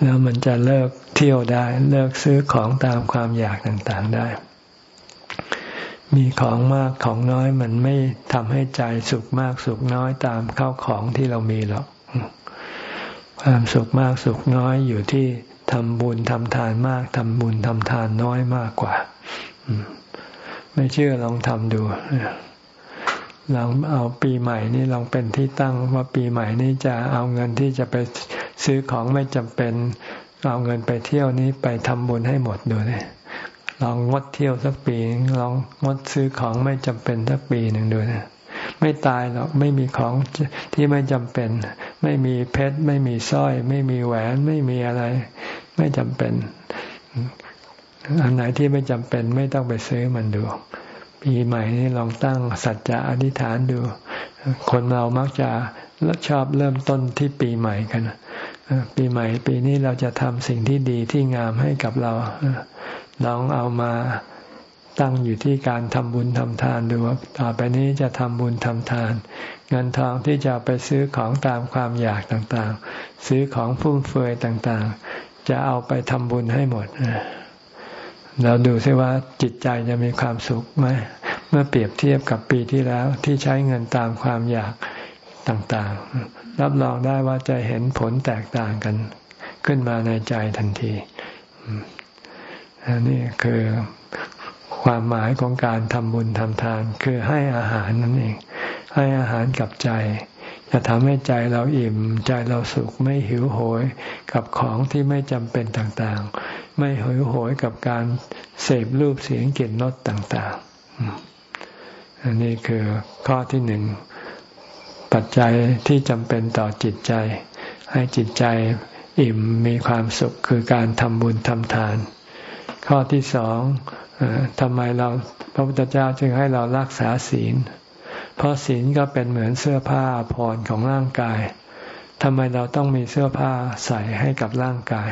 แล้วมันจะเลิกเที่ยวได้ เลิกซื้อของตามความอยากต่างๆได้ มีของมากของน้อยมันไม่ทำให้ใจสุขมากสุขน้อยตามเข้าของที่เรามีหรอก ความสุขมากสุขน้อยอยู่ที่ทำบุญทำทานมากทำบุญทำทานน้อยมากกว่า ไม่เชื่อลองทำดูลองเอาปีใหม่นี้ลองเป็นที่ตั้งว่าปีใหม่นี้จะเอาเงินที่จะไปซื้อของไม่จำเป็น เอาเงินไปเที่ยวนี้ไปทำบุญให้หมดดูเลย ลองงดเที่ยวสักปีลองงดซื้อของไม่จำเป็นสักปีหนึ่งดูนะไม่ตายหรอกไม่มีของที่ไม่จำเป็น ไม่มีเพชร ไม่มีสร้อย ไม่มีแหวน ไม่มีอะไร ไม่จำเป็น อันไหนที่ไม่จำเป็น ไม่ต้องไปซื้อมันดู ปีใหม่นี้ลองตั้งสัจจะอธิษฐานดู คนเรามักจะชอบเริ่มต้นที่ปีใหม่กันปีใหม่ ปีนี้เราจะทำสิ่งที่ดีที่งามให้กับเรา ลองเอามาตั้งอยู่ที่การทำบุญทำทานดูว่าต่อไปนี้จะทำบุญทำทาน เงินทองที่จะไปซื้อของตามความอยากต่างๆ ซื้อของฟุ่มเฟือยต่างๆ จะเอาไปทำบุญให้หมดเราดูซิว่าจิตใจจะมีความสุขไหมเมื่อเปรียบเทียบกับปีที่แล้วที่ใช้เงินตามความอยากต่างๆ รับรองได้ว่าจะเห็นผลแตกต่างกัน ขึ้นมาในใจทันที อันนี้คือความหมายของการทำบุญทำทาน คือให้อาหารนั่นเอง ให้อาหารกับใจ จะทำให้ใจเราอิ่ม ใจเราสุขไม่หิวโหยกับของที่ไม่จำเป็นต่างๆ ไม่หิวโหยกับการเสพรูปเสียงกลิ่นรสต่างๆ อันนี้คือข้อที่หนึ่งปัจจัยที่จำเป็นต่อจิตใจ ให้จิตใจอิ่มมีความสุขคือการทำบุญทำทาน ข้อที่สองทำไมเราพระพุทธเจ้าจึงให้เรารักษาศีล เพราะศีลก็เป็นเหมือนเสื้อผ้าผ่อนของร่างกายทำไมเราต้องมีเสื้อผ้าใส่ให้กับร่างกาย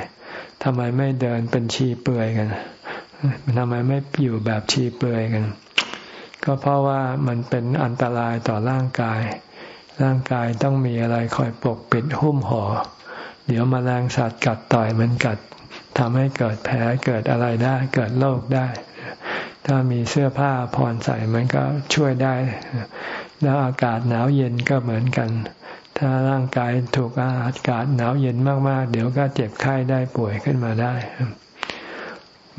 ทำไมไม่เดินเป็นชีเปลือยกันทำไมไม่อยู่แบบชีเปลือยกัน ก็เพราะว่ามันเป็นอันตรายต่อร่างกาย ร่างกายต้องมีอะไรคอยปกปิดหุ้มห่อ เดี๋ยวมแมลงสัตว์กัดต่อยมันกัด ทำให้เกิดแผลเกิดอะไรได้ เกิดโรคได้ ถ้ามีเสื้อผ้าผ่อนใส่มันก็ช่วยได้ แล้วอากาศหนาวเย็นก็เหมือนกัน ถ้าร่างกายถูกอากาศหนาวเย็นมากๆ เดี๋ยวก็เจ็บไข้ได้ป่วยขึ้นมาได้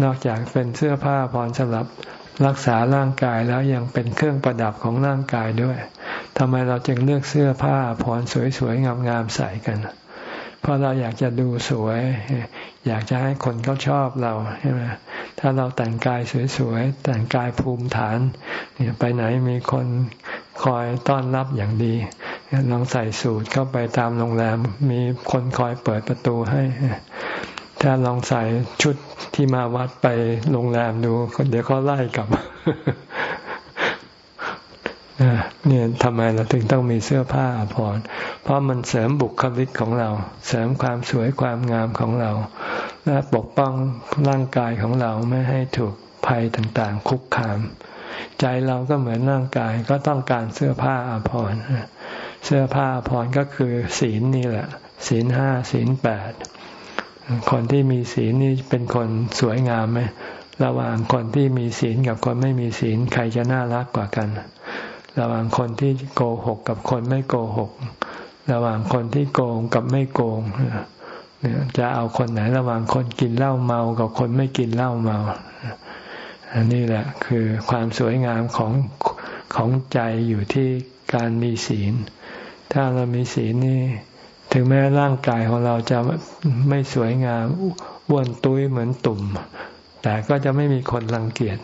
นอกจากเป็นเสื้อผ้าผ่อนสำหรับรักษาร่างกายแล้วยังเป็นเครื่องประดับของร่างกายด้วยทำไมเราจึงเลือกเสื้อผ้าผ่อนสวยๆงามๆใส่กัน เพราะเราอยากจะดูสวย อยากจะให้คนเขาชอบเราใช่ไหมถ้าเราแต่งกายสวยๆแต่งกายภูมิฐานเนี่ยไปไหนมีคนคอยต้อนรับอย่างดีลองใส่สูทเข้าไปตามโรงแรม มีคนคอยเปิดประตูให้ ถ้าลองใส่ชุดที่มาวัดไปโรงแรมดูเดี๋ยวเขาไล่กลับ เนี่ยทำไมเราถึงต้องมีเสื้อผ้าอภรรเพราะมันเสริมบุคลิกของเรา เสริมความสวยความงามของเรา และปกป้องร่างกายของเราไม่ให้ถูกภัยต่างๆ คุกคาม ใจเราก็เหมือนร่างกายก็ต้องการเสื้อผ้าอาภรณ์เสื้อผ้าอาภรณ์ก็คือศีลนี่แหละ ศีลห้าศีลแปดคนที่มีศีลนี่เป็นคนสวยงามไหมระหว่างคนที่มีศีลกับคนไม่มีศีลใครจะน่ารักกว่ากัน ระหว่างคนที่โกหกกับคนไม่โกหก ระหว่างคนที่โกงกับไม่โกงจะเอาคนไหนระหว่างคนกินเหล้าเมากับคนไม่กินเหล้าเมาอันนี้แหละคือความสวยงามของของใจอยู่ที่การมีศีล ถ้าเรามีศีลนี่ ถึงแม้ร่างกายของเราจะไม่สวยงามอ้วนตุ้ยเหมือนตุ่ม แต่ก็จะไม่มีคนรังเกียจ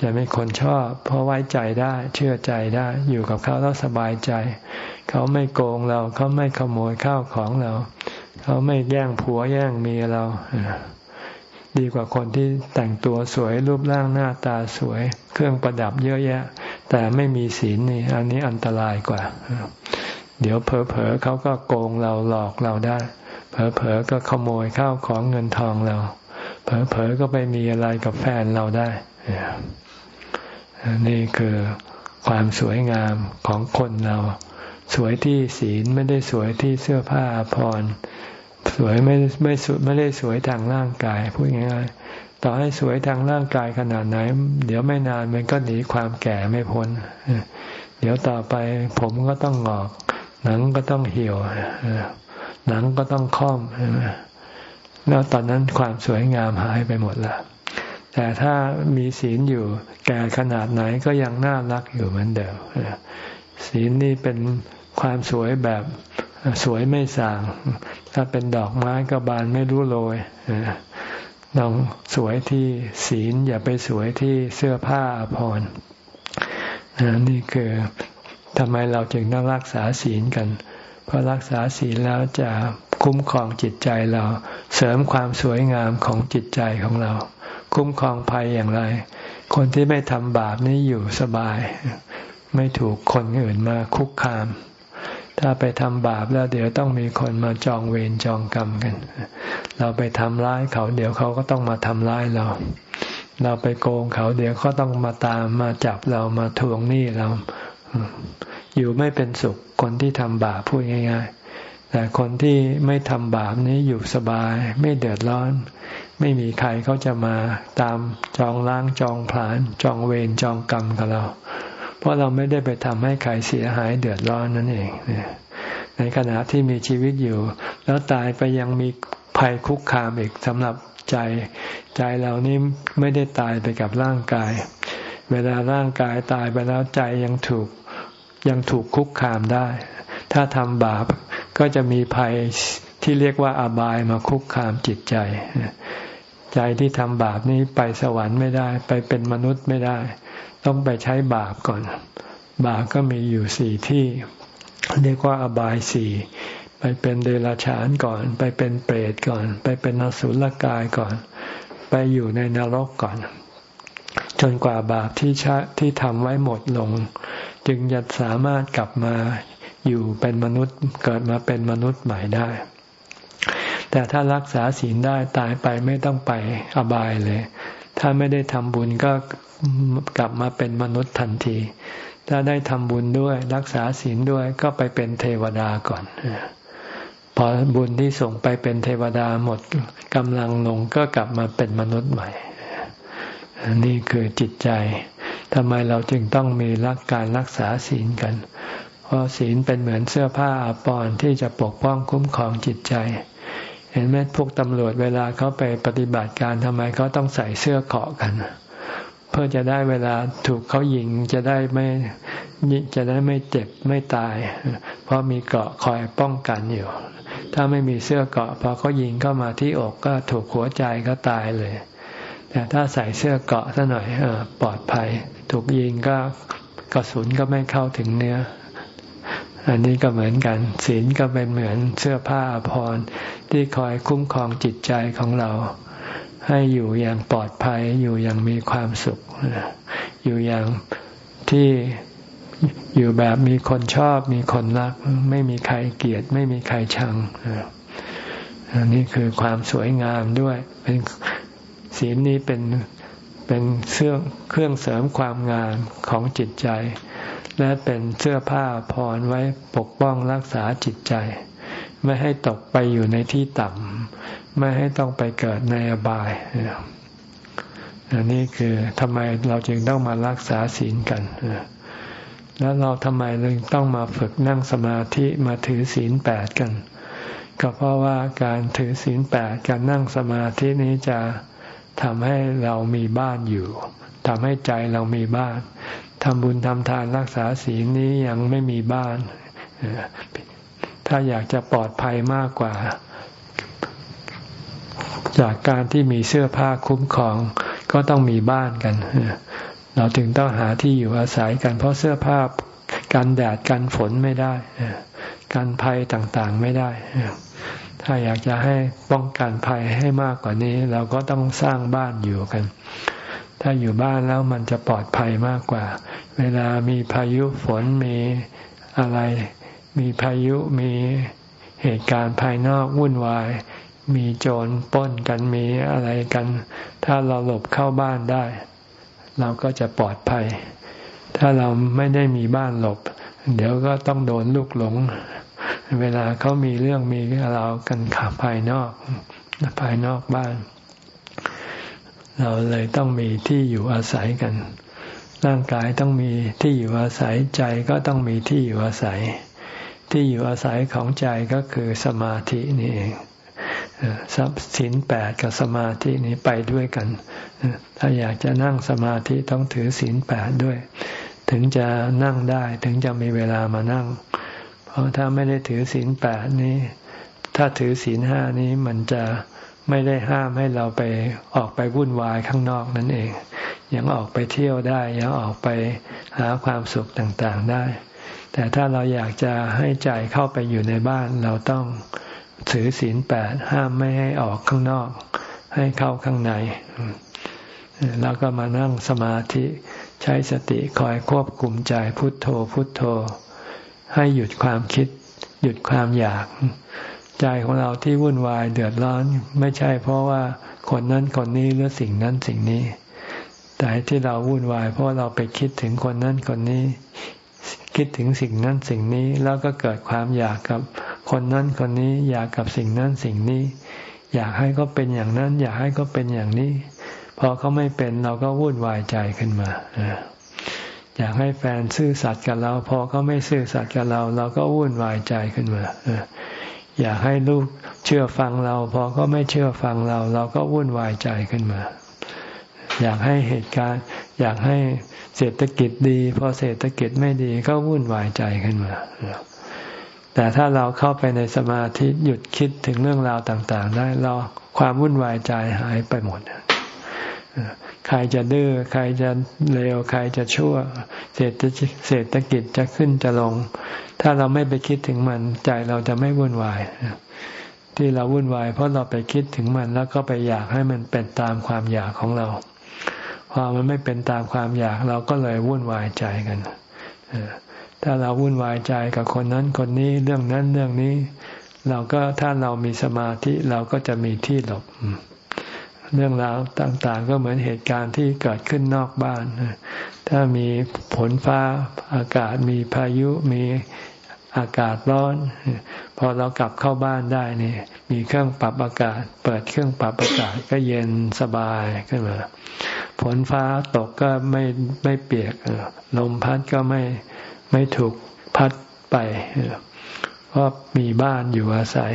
จะไม่คนชอบ เพราะไว้ใจได้ เชื่อใจได้ อยู่กับเขาแล้วสบายใจ เขาไม่โกงเรา เขาไม่ขโมยข้าวของเรา เขาไม่แย่งผัวแย่งเมียเรา ดีกว่าคนที่แต่งตัวสวยรูปร่างหน้าตาสวย เครื่องประดับเยอะแยะ แต่ไม่มีศีลนี่ อันนี้อันตรายกว่า เดี๋ยวเผลอๆเขาก็โกงเราหลอกเราได้ เผลอๆก็ขโมยข้าวของเงินทองเรา เผลอๆก็ไปมีอะไรกับแฟนเราได้ นี่คือความสวยงามของคนเรา สวยที่ศีลไม่ได้สวยที่เสื้อผ้าพรสวยไม่ไม่สวยไม่ได้สวยทางร่างกายพูดง่ายๆต่อให้สวยทางร่างกายขนาดไหน เดี๋ยวไม่นานมันก็หนีความแก่ไม่พ้นเดี๋ยวต่อไปผมก็ต้องงอกหนังก็ต้องเหี่ยวหนังก็ต้องค่อมแล้วตอนนั้นความสวยงามหายไปหมดและ แต่ถ้ามีศีลอยู่แก่ขนาดไหนก็ยังน่ารักอยู่เหมือนเดิมศีลนี่เป็นความสวยแบบสวยไม่สาง ถ้าเป็นดอกไม้ก็บานไม่รู้โรยต้องสวยที่ศีลอย่าไปสวยที่เสื้อผ้าอภรรนี่คือทำไมเราจึงต้องรักษาศีลกัน เพราะรักษาศีลแล้วจะคุ้มครองจิตใจเรา เสริมความสวยงามของจิตใจของเรา คุ้มครองภัยอย่างไร คนที่ไม่ทำบาปนี่อยู่สบาย ไม่ถูกคนอื่นมาคุกคาม ถ้าไปทำบาปแล้วเดี๋ยวต้องมีคนมาจองเวรจองกรรมกัน เราไปทำร้ายเขา เดี๋ยวเขาก็ต้องมาทำร้ายเรา เราไปโกงเขา เดี๋ยวเขาต้องมาตามมาจับเรามาทวงหนี้เรา อยู่ไม่เป็นสุขคนที่ทำบาปพูดง่าย ๆแต่คนที่ไม่ทำบาปนี้อยู่สบาย ไม่เดือดร้อน ไม่มีใครเขาจะมาตามจองล้างจองผลาญจองเวรจองกรรมกับเรา เพราะเราไม่ได้ไปทำให้ใครเสียหายเดือดร้อนนั่นเองในขณะที่มีชีวิตอยู่ แล้วตายไปยังมีภัยคุกคามอีกสำหรับใจใจเรานี้ไม่ได้ตายไปกับร่างกาย เวลาร่างกายตายไปแล้วใจยังถูกยังถูกคุกคามได้ ถ้าทำบาปก็จะมีภัยที่เรียกว่าอบายมาคุกคามจิตใจ ใจที่ทำบาปนี้ไปสวรรค์ไม่ได้ ไปเป็นมนุษย์ไม่ได้ ต้องไปใช้บาปก่อน บาปก็มีอยู่สี่ที่ เรียกว่าอบายสี่ไปเป็นเดรัจฉานก่อน ไปเป็นเปรตก่อน ไปเป็นนสุลกายก่อน ไปอยู่ในนรกก่อน จนกว่าบาปที่ชะที่ทำไว้หมดลง จึงจะสามารถกลับมาอยู่เป็นมนุษย์เกิดมาเป็นมนุษย์ใหม่ได้ แต่ถ้ารักษาศีลได้ตายไปไม่ต้องไปอบายเลย ถ้าไม่ได้ทำบุญก็กลับมาเป็นมนุษย์ทันที ถ้าได้ทำบุญด้วยรักษาศีลด้วยก็ไปเป็นเทวดาก่อนพอบุญที่ส่งไปเป็นเทวดาหมดกำลังลงก็กลับมาเป็นมนุษย์ใหม่นี่คือจิตใจทำไมเราจึงต้องมีรักการรักษาศีลกัน เพราะศีลเป็นเหมือนเสื้อผ้าอาภรณ์ที่จะปกป้องคุ้มครองจิตใจ เห็นไหมพวกตำรวจเวลาเขาไปปฏิบัติการทำไมเขาต้องใส่เสื้อเกาะกัน เพื่อจะได้เวลาถูกเขายิงจะได้ไม่จะได้ไม่เจ็บไม่ตาย เพราะมีเกาะคอยป้องกันอยู่ ถ้าไม่มีเสื้อเกาะพอเขายิงเข้ามาที่อกก็ถูกหัวใจก็ตายเลย แต่ถ้าใส่เสื้อเกาะซะหน่อยอปลอดภัย ถูกยิงก็กระสุนก็ไม่เข้าถึงเนื้อ อันนี้ก็เหมือนกัน ศีลก็เป็นเหมือนเสื้อผ้าพรที่คอยคุ้มครองจิตใจของเรา ให้อยู่อย่างปลอดภัยอยู่อย่างมีความสุข อยู่อย่างที่อยู่แบบมีคนชอบมีคนรัก ไม่มีใครเกลียด ไม่มีใครชังอันนี้คือความสวยงามด้วย เป็นศีลนี้เป็นเป็นเสื้อเครื่องเสริมความงามของจิตใจ และเป็นเสื้อผ้าพรไว้ปกป้องรักษาจิตใจ ไม่ให้ตกไปอยู่ในที่ต่ำไม่ให้ต้องไปเกิดในอบายอันนี้คือทำไมเราจึงต้องมารักษาศีลกัน แล้วเราทำไมเราต้องมาฝึกนั่งสมาธิมาถือศีลแปดกัน ก็เพราะว่าการถือศีลแปดการนั่งสมาธินี้จะทำให้เรามีบ้านอยู่ทำให้ใจเรามีบ้าน ทำบุญทำทานรักษาศีลนี้ยังไม่มีบ้าน ถ้าอยากจะปลอดภัยมากกว่า จากการที่มีเสื้อผ้าคุ้มครอง ก็ต้องมีบ้านกัน เราถึงต้องหาที่อยู่อาศัยกัน เพราะเสื้อผ้ากันแดดกันฝนไม่ได้กันภัยต่างๆไม่ได้ ถ้าอยากจะให้ป้องกันภัยให้มากกว่านี้ เราก็ต้องสร้างบ้านอยู่กัน ถ้าอยู่บ้านแล้วมันจะปลอดภัยมากกว่า เวลามีพายุฝนมีอะไร มีพายุมีเหตุการณ์ภายนอกวุ่นวาย มีโจรป้นกันมีอะไรกัน ถ้าเราหลบเข้าบ้านได้ เราก็จะปลอดภัย ถ้าเราไม่ได้มีบ้านหลบ เดี๋ยวก็ต้องโดนลูกหลง เวลาเขามีเรื่องมีเรากันขับภายนอกภายนอกบ้าน เราเลยต้องมีที่อยู่อาศัยกัน ร่างกายต้องมีที่อยู่อาศัยใจก็ต้องมีที่อยู่อาศัย ที่อยู่อาศัยของใจก็คือสมาธินี่เองทรัพย์สินแปดกับสมาธินี้ไปด้วยกัน ถ้าอยากจะนั่งสมาธิต้องถือศีลแปดด้วย ถึงจะนั่งได้ถึงจะมีเวลามานั่ง เพราะถ้าไม่ได้ถือศีลแปดนี้ ถ้าถือศีลห้านี้มันจะ ไม่ได้ห้ามให้เราไปออกไปวุ่นวายข้างนอกนั่นเอง ยังออกไปเที่ยวได้ ยังออกไปหาความสุขต่างๆได้ แต่ถ้าเราอยากจะให้ใจเข้าไปอยู่ในบ้านเราต้องถือศีลแปดห้ามไม่ให้ออกข้างนอก ให้เข้าข้างใน แล้วก็มานั่งสมาธิใช้สติคอยควบคุมใจพุทโธพุทโธ ให้หยุดความคิด หยุดความอยาก ใจของเราที่วุ่นวายเดือดร้อน ไม่ใช่เพราะว่าคนนั้นคนนี้หรือสิ่งนั้นสิ่งนี้ แต่ที่เราวุ่นวาย เพราะเราไปคิดถึงคนนั้นคนนี้ คิดถึงสิ่งนั้นสิ่งนี้แล้วก็เกิดความอยากกับคนนั้นคนนี้ อยากกับสิ่งนั้นสิ่งนี้ อยากให้เขาเป็นอย่างนั้น อยากให้เขาเป็นอย่างนี้ พอเขาไม่เป็นเราก็วุ่นวายใจขึ้นมาอยากให้แฟนซื่อสัตย์กับเรา พอเขาไม่ซื่อสัตย์กับเรา เราก็วุ่นวายใจขึ้นมา อยากให้ลูกเชื่อฟังเราพอเขาไม่เชื่อฟังเรา เราก็วุ่นวายใจขึ้นมา อยากให้เหตุการณ์ อยากให้เศรษฐกิจดีพอเศรษฐกิจไม่ดีก็วุ่นวายใจขึ้นมา แต่ถ้าเราเข้าไปในสมาธิหยุดคิดถึงเรื่องราวต่าง ๆ ได้เราความวุ่นวายใจหายไปหมดใครจะดื้อใครจะเลวใครจะชั่ว เศรษฐเศรษฐกิจจะขึ้นจะลง ถ้าเราไม่ไปคิดถึงมัน ใจเราจะไม่วุ่นวาย ที่เราวุ่นวาย เพราะเราไปคิดถึงมันแล้วก็ไปอยากให้มันเป็นตามความอยากของเรา พอมันไม่เป็นตามความอยากเราก็เลยวุ่นวายใจกันถ้าเราวุ่นวายใจกับคนนั้นคนนี้เรื่องนั้นเรื่องนี้ เราก็ถ้าเรามีสมาธิเราก็จะมีที่หลบ เรื่องราวต่าง ๆ ก็เหมือนเหตุการณ์ที่เกิดขึ้นนอกบ้าน ถ้ามีฝนฟ้าอากาศมีพายุมีอากาศร้อน พอเรากลับเข้าบ้านได้นี่มีเครื่องปรับอากาศ เปิดเครื่องปรับอากาศก็เย็นสบายขึ้นมาฝนฟ้าตกก็ไม่ไม่เปียกลมพัดก็ไม่ไม่ถูกพัดไป เพราะมีบ้านอยู่อาศัย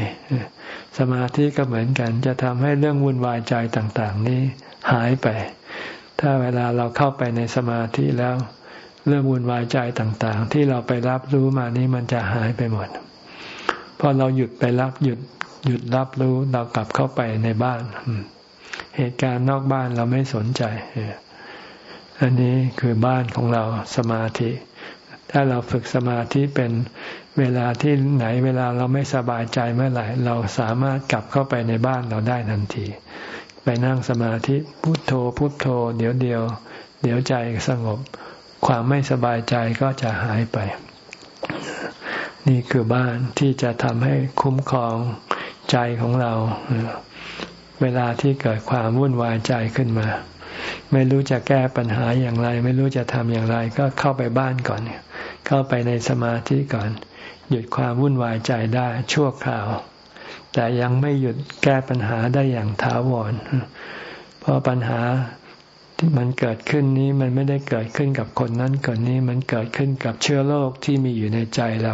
สมาธิก็เหมือนกันจะทำให้เรื่องวุ่นวายใจต่าง ๆ นี้หายไป ถ้าเวลาเราเข้าไปในสมาธิแล้ว เรื่องวุ่นวายใจต่าง ๆ ที่เราไปรับรู้มานี้มันจะหายไปหมดพอเราหยุดไปรับหยุดหยุดรับรู้เรากลับเข้าไปในบ้าน เหตุการณ์นอกบ้านเราไม่สนใจ อันนี้คือบ้านของเราสมาธิ ถ้าเราฝึกสมาธิเป็น เวลาที่ไหนเวลาเราไม่สบายใจเมื่อไหร่ เราสามารถกลับเข้าไปในบ้านเราได้ทันที ไปนั่งสมาธิพุโทโธพุโทโธ เดี๋ยวเดียว เดี๋ยวใจสงบ ความไม่สบายใจก็จะหายไป นี่คือบ้านที่จะทำให้คุ้มครองใจของเรา เวลาที่เกิดความวุ่นวายใจขึ้นมา ไม่รู้จะแก้ปัญหาอย่างไร ไม่รู้จะทำอย่างไร ก็เข้าไปบ้านก่อน เข้าไปในสมาธิก่อน หยุดความวุ่นวายใจได้ชั่วคราว แต่ยังไม่หยุดแก้ปัญหาได้อย่างถาวร เพราะปัญหาที่มันเกิดขึ้นนี้มันไม่ได้เกิดขึ้นกับคนนั้นคนนี้มันเกิดขึ้นกับเชื้อโรคที่มีอยู่ในใจเรา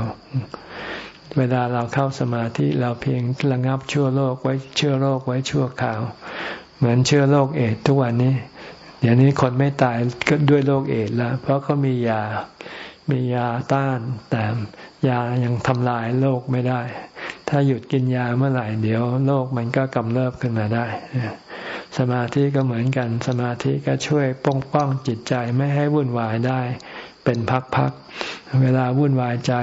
เวลาเราเข้าสมาธิเราเพียงระงับเชื้อโรคไว้เชื้อโรคไว้ชั่วคราว เหมือนเชื้อโรคเอดทุกวันนี้เดี๋ยวนี้คนไม่ตายก็ด้วยโรคเอดแล้ว เพราะเขามียามียาต้านแต่ ยายังทำลายโรคไม่ได้ ถ้าหยุดกินยาเมื่อไหร่เดี๋ยวโรคมันก็กำเริบขึ้นมาได้ สมาธิก็เหมือนกัน สมาธิก็ช่วยป้องป้องจิตใจไม่ให้วุ่นวายได้ เป็นพักๆ เวลาวุ่นวายใจ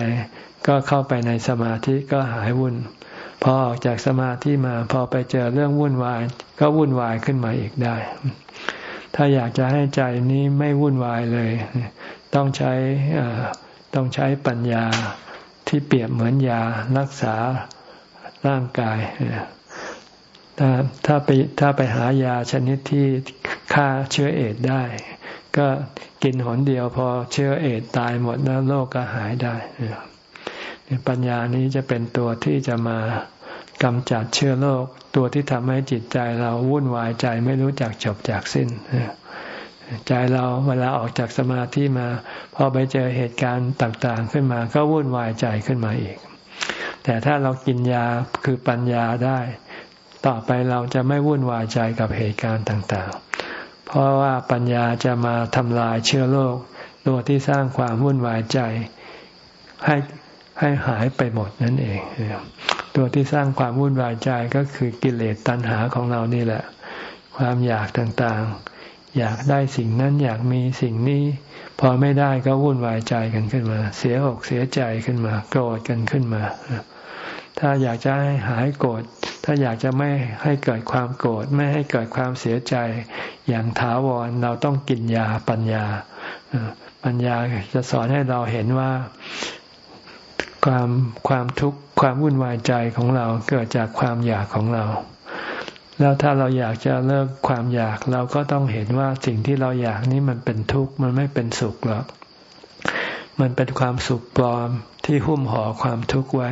ก็เข้าไปในสมาธิก็หายวุ่น พอออกจากสมาธิมาพอไปเจอเรื่องวุ่นวาย ก็วุ่นวายขึ้นมาอีกได้ ถ้าอยากจะให้ใจนี้ไม่วุ่นวายเลย ต้องใช้ต้องใช้ปัญญา ที่เปรียบเหมือนยารักษาร่างกายถ้าถ้าไปถ้าไปหายาชนิดที่ฆ่าเชื้อเอดได้ ก็กินหนเดียวพอเชื้อเอดตายหมดแล้วโรคก็หายได้ปัญญานี้จะเป็นตัวที่จะมากำจัดเชื้อโรคตัวที่ทำให้จิตใจเราวุ่นวายใจไม่รู้จักจบจากสิ้น ใจเราเวลาออกจากสมาธิมา พอไปเจอเหตุการณ์ต่าง ๆ ขึ้นมา ก็วุ่นวายใจขึ้นมาอีก แต่ถ้าเรากินยาคือปัญญาได้ ต่อไปเราจะไม่วุ่นวายใจกับเหตุการณ์ต่าง ๆ เพราะว่าปัญญาจะมาทำลายเชื้อโรคตัวที่สร้างความวุ่นวายใจ ให้ให้หายไปหมดนั่นเอง ตัวที่สร้างความวุ่นวายใจก็คือกิเลสตัณหาของเรานี่แหละ ความอยากต่างๆ อยากได้สิ่งนั้นอยากมีสิ่งนี้ พอไม่ได้ก็วุ่นวายใจกันขึ้นมา เสียอกเสียใจขึ้นมา โกรธกันขึ้นมา ถ้าอยากจะให้หายโกรธถ้าอยากจะไม่ให้เกิดความโกรธไม่ให้เกิดความเสียใจ อย่างถาวรเราต้องกินยาปัญญาปัญญาจะสอนให้เราเห็นว่าความความทุกข์ความวุ่นวายใจของเราเกิดจากความอยากของเรา แล้วถ้าเราอยากจะเลิกความอยากเราก็ต้องเห็นว่าสิ่งที่เราอยากนี้มันเป็นทุกข์มันไม่เป็นสุขหรอก มันเป็นความสุขปลอมที่หุ้มห่อความทุกข์ไว้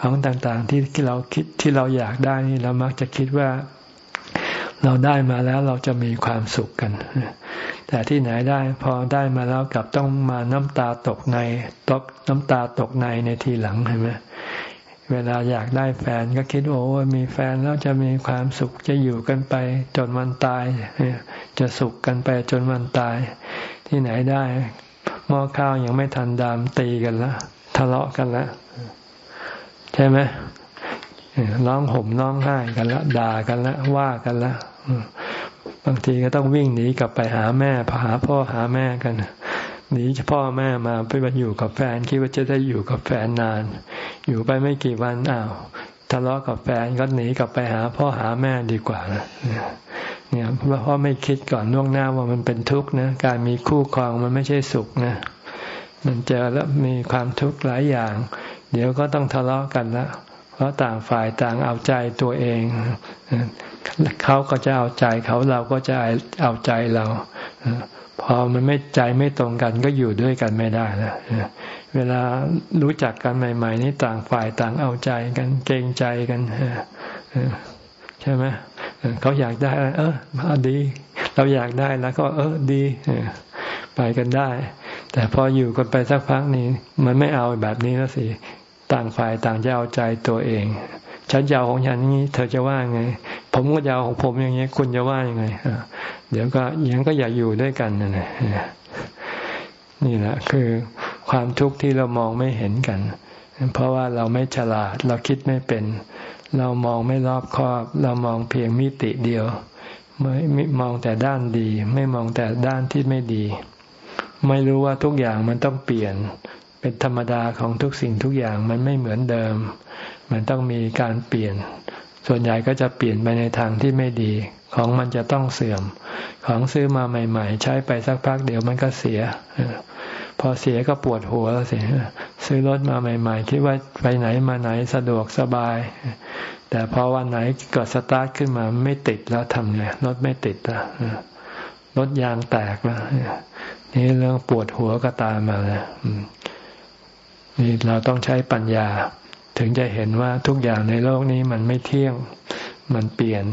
ของต่างๆที่เราคิดที่เราอยากได้นี่เรามักจะคิดว่า เราได้มาแล้วเราจะมีความสุขกัน แต่ที่ไหนได้พอได้มาแล้วกลับต้องมาน้ำตาตกในตกน้ำตาตกในในทีหลังเห็นไหม เวลาอยากได้แฟนก็คิดโอ้มีแฟนแล้วจะมีความสุขจะอยู่กันไป จนวันตาย จะสุขกันไปจนวันตาย ที่ไหนได้หม้อข้าวยังไม่ทันดามตีกันละทะเลาะกันละใช่ไหมร้องห่มร้องไห้กันละด่ากันละว่ากันละบางทีก็ต้องวิ่งหนีกลับไปหาแม่หาพ่อหาแม่กัน หนีพ่อแม่มาไปมาอยู่กับแฟนคิดว่าจะได้อยู่กับแฟนนาน อยู่ไปไม่กี่วันอ้าวทะเลาะกับแฟนก็หนีกลับไปหาพ่อหาแม่ดีกว่านะเนี่ยเพราะไม่คิดก่อนล่วงหน้าว่ามันเป็นทุกข์นะการมีคู่ครองมันไม่ใช่สุขนะมันเจอแล้วมีความทุกข์หลายอย่าง เดี๋ยวก็ต้องทะเลาะกันละเพราะต่างฝ่ายต่างเอาใจตัวเองเขาก็จะเอาใจเขาเราก็จะเอาใจเรา พอมันไม่ใจไม่ตรงกันก็อยู่ด้วยกันไม่ได้นะเวลารู้จักกันใหม่ ๆ นี่ต่างฝ่ายต่างเอาใจกันเกรงใจกันใช่ไหมเขาอยากได้ เออดี เราอยากได้แล้วก็ เออดีไปกันได้ แต่พออยู่กันไปสักพักนี้ มันไม่เอาแบบนี้แล้วสิ ต่างฝ่ายต่างจะเอาใจตัวเอง ฉันจะเอาของฉันนี้เธอจะว่าไง ผมก็จะเอาของผมอย่างนี้คุณจะว่ายังไงเดี๋ยวก็ยังก็อยากอยู่ด้วยกันนะนี่แหละคือความทุกข์ที่เรามองไม่เห็นกัน เพราะว่าเราไม่ฉลาด เราคิดไม่เป็น เรามองไม่รอบคอบ เรามองเพียงมิติเดียวไม่มองแต่ด้านดี ไม่มองแต่ด้านที่ไม่ดี ไม่รู้ว่าทุกอย่างมันต้องเปลี่ยน เป็นธรรมดาของทุกสิ่งทุกอย่างมันไม่เหมือนเดิม มันต้องมีการเปลี่ยน ส่วนใหญ่ก็จะเปลี่ยนไปในทางที่ไม่ดี ของมันจะต้องเสื่อม ของซื้อมาใหม่ ๆ ใช้ไปสักพักเดี๋ยวมันก็เสีย พอเสียก็ปวดหัวแล้วสิซื้อรถมาใหม่ ๆ คิดว่าไปไหนมาไหนสะดวกสบาย แต่พอวันไหนเกิดสตาร์ทขึ้นมาไม่ติดแล้วทำไงรถไม่ติดแล้วรถยางแตกแล้วนี่เรื่องปวดหัวก็ตามมาแล้วนี่เราต้องใช้ปัญญา ถึงจะเห็นว่าทุกอย่างในโลกนี้มันไม่เที่ยง มันเปลี่ยน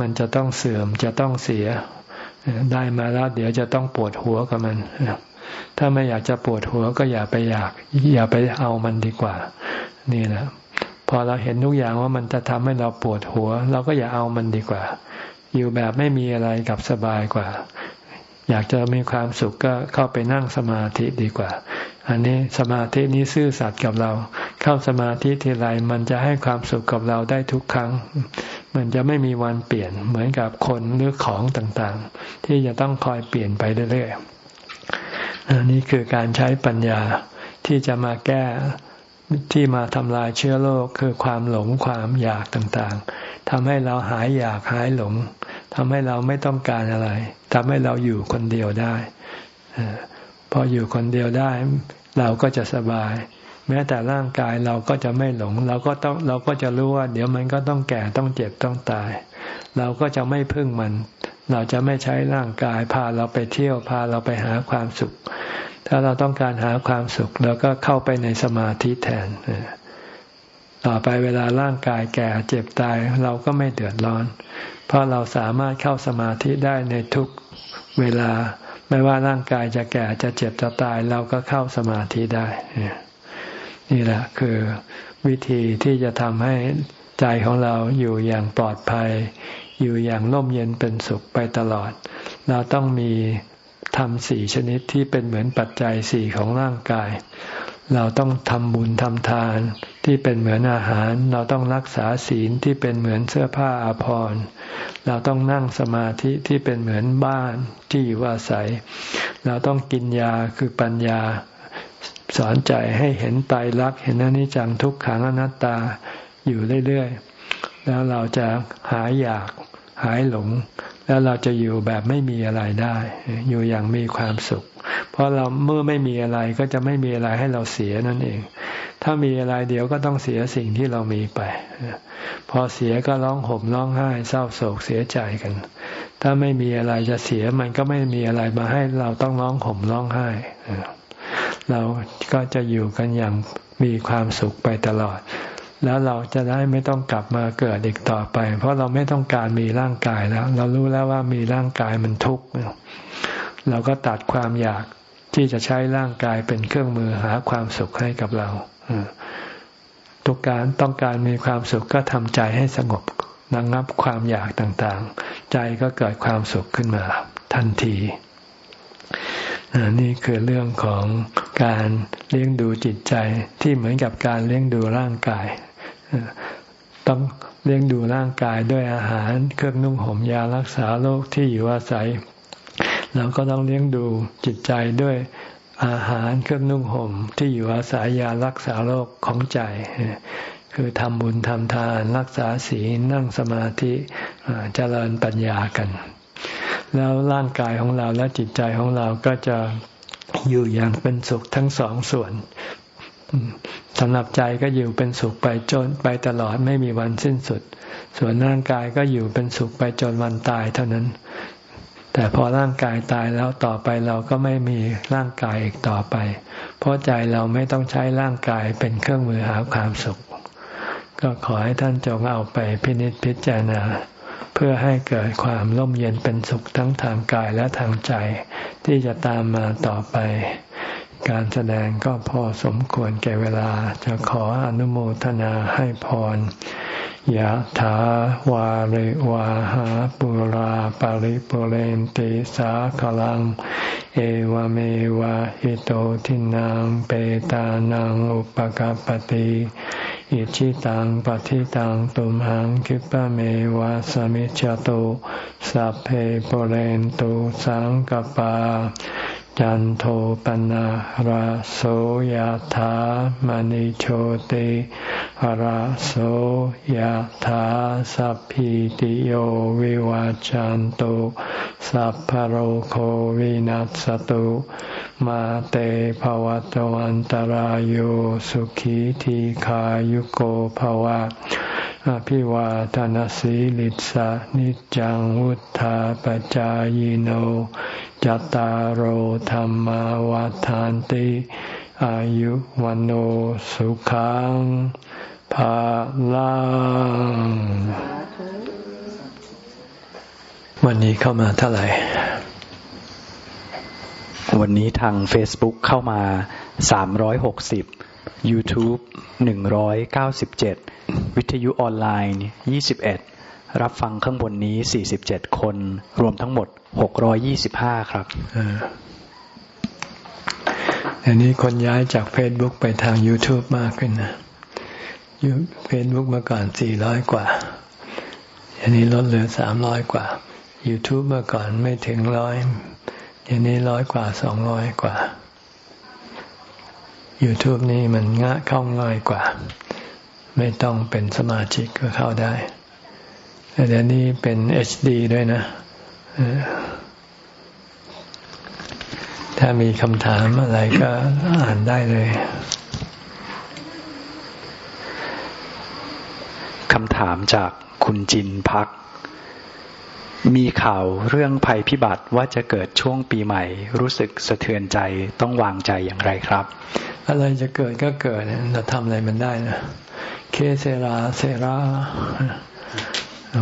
มันจะต้องเสื่อม จะต้องเสีย ได้มาแล้วเดี๋ยวจะต้องปวดหัวกับมัน ถ้าไม่อยากจะปวดหัวก็อย่าไปอยาก อย่าไปเอามันดีกว่า นี่นะพอเราเห็นทุกอย่างว่ามันจะทำให้เราปวดหัว เราก็อย่าเอามันดีกว่า อยู่แบบไม่มีอะไรกับสบายกว่า อยากจะมีความสุขก็เข้าไปนั่งสมาธิดีกว่า อันนี้สมาธินี้ซื่อสัตย์กับเรา เข้าสมาธิทีไรมันจะให้ความสุขกับเราได้ทุกครั้ง มันจะไม่มีวันเปลี่ยนเหมือนกับคนหรือของต่างๆ ที่จะต้องคอยเปลี่ยนไปเรื่อยๆอันนี้คือการใช้ปัญญาที่จะมาแก้ที่มาทำลายเชื้อโรคคือความหลงความอยากต่างๆทำให้เราหายอยากหายหลงทำให้เราไม่ต้องการอะไรทำให้เราอยู่คนเดียวได้ พออยู่คนเดียวได้ เราก็จะสบาย แม้แต่ร่างกายเราก็จะไม่หลง เราก็ต้องเราก็จะรู้ว่า เดี๋ยวมันก็ต้องแก่ต้องเจ็บต้องตาย เราก็จะไม่พึ่งมัน เราจะไม่ใช้ร่างกายพาเราไปเที่ยวพาเราไปหาความสุข ถ้าเราต้องการหาความสุขเราก็เข้าไปในสมาธิแทนต่อไปเวลาร่างกายแก่เจ็บตายเราก็ไม่เดือดร้อน เพราะเราสามารถเข้าสมาธิได้ในทุกเวลา ไม่ว่าร่างกายจะแก่จะเจ็บจะตาย เราก็เข้าสมาธิได้ นี่แหละคือวิธีที่จะทำให้ใจของเราอยู่อย่างปลอดภัย อยู่อย่างร่มเย็นเป็นสุขไปตลอด เราต้องมีทำสี่ชนิดที่เป็นเหมือนปัจจัยสี่ของร่างกาย เราต้องทำบุญทำทานที่เป็นเหมือนอาหาร เราต้องรักษาศีลที่เป็นเหมือนเสื้อผ้าอาภรณ์เราต้องนั่งสมาธิที่เป็นเหมือนบ้านที่อยู่อาศัย เราต้องกินยาคือปัญญา สอนใจให้เห็นไตรลักษณ์เห็นอนิจจังทุกขังอนัตตาอยู่เรื่อยๆ แล้วเราจะหายอยากหายหลง แล้วเราจะอยู่แบบไม่มีอะไรได้ อยู่อย่างมีความสุข เพราะเราเมื่อไม่มีอะไรก็จะไม่มีอะไรให้เราเสียนั่นเอง ถ้ามีอะไรเดี๋ยวก็ต้องเสียสิ่งที่เรามีไป พอเสียก็ร้องห่มร้องไห้ เศร้าโศกเสียใจกัน ถ้าไม่มีอะไรจะเสียมันก็ไม่มีอะไรมาให้เราต้องร้องห่มร้องไห้ เราก็จะอยู่กันอย่างมีความสุขไปตลอด แล้วเราจะได้ไม่ต้องกลับมาเกิดอีกต่อไป เพราะเราไม่ต้องการมีร่างกายแล้ว เรารู้แล้วว่ามีร่างกายมันทุกข์เราก็ตัดความอยากที่จะใช้ร่างกายเป็นเครื่องมือหาความสุขให้กับเราทุกการต้องการมีความสุขก็ทำใจให้สงบระงงับความอยากต่างๆ ใจก็เกิดความสุขขึ้นมา ทันทีนี่คือเรื่องของการเลี้ยงดูจิตใจที่เหมือนกับการเลี้ยงดูร่างกาย ต้องเลี้ยงดูร่างกายด้วยอาหาร เครื่องนุ่งห่มยารักษาโรคที่อยู่อาศัย เราก็ต้องเลี้ยงดูจิตใจด้วยอาหารเครื่องนุ่งห่มที่อยู่อาศัยยารักษาโรคของใจ คือทำบุญทำทานรักษาศีลนั่งสมาธิเจริญปัญญากัน แล้วร่างกายของเราและจิตใจของเราก็จะอยู่อย่างเป็นสุขทั้งสองส่วน สำหรับใจก็อยู่เป็นสุขไปจนไปตลอดไม่มีวันสิ้นสุด ส่วนร่างกายก็อยู่เป็นสุขไปจนวันตายเท่านั้น แต่พอร่างกายตายแล้วต่อไปเราก็ไม่มีร่างกายอีกต่อไป เพราะใจเราไม่ต้องใช้ร่างกายเป็นเครื่องมือหาความสุข ก็ขอให้ท่านจงเอาไปพินิจพิจารณา เพื่อให้เกิดความร่มเย็นเป็นสุขทั้งทางกายและทางใจ ที่จะตามมาต่อไป การแสดงก็พอสมควรแก่เวลาจะขออนุโมทนาให้พรยะถาวาริวาหาปุราปาริปุเรนติสาขลัง เอวเมวะอิโตทินังเปตานังอุปกาปติอิชิตังปฏิตังตุมหังคิปะเมวะสมิจจตุสัพเพปุเรนตุสังกปา จันโทปนะราโสยธามณิโชติราโสยธาสัพพิติโยวิวาจันตุสัพพโรโควินัสตุมาเตภวัตวันตารโยสุขีทีขายุโกภวะ อภิวาทานสีลิสานิจังวุธาปจายโนจตารโหธรรมวาทานติอายุวันโอสุขังภาลังวันนี้เข้ามาเท่าไหร่ วันนี้ทาง Facebook เข้ามา 360 YouTube 197 วิทยุออนไลน์ 21 รับฟังข้างบนนี้ 47 คน รวมทั้งหมดหกร้อยยี่สิบห้าครับอันนี้คนย้ายจากเฟซบุ๊กไปทาง YouTube มากขึ้นนะยูเฟซบุ๊กมาก่อนสี่ร้อยกว่า อันนี้ลดเหลือสามร้อยกว่า YouTube เมื่อก่อนไม่ถึงร้อยอันนี้ร้อยกว่าสองร้อยกว่า YouTube นี่มันง่ายเข้าง่ายกว่า ไม่ต้องเป็นสมาชิกก็เข้าได้แต่เดี๋ยวนี้เป็น HD ด้วยนะ ถ้ามีคำถามอะไรก็อ่านได้เลยคำถามจากคุณจินพัก มีข่าวเรื่องภัยพิบัติว่าจะเกิดช่วงปีใหม่ รู้สึกสะเทือนใจต้องวางใจอย่างไรครับ อะไรจะเกิดก็เกิดเราทำอะไรมันได้นะเคเซราเซรา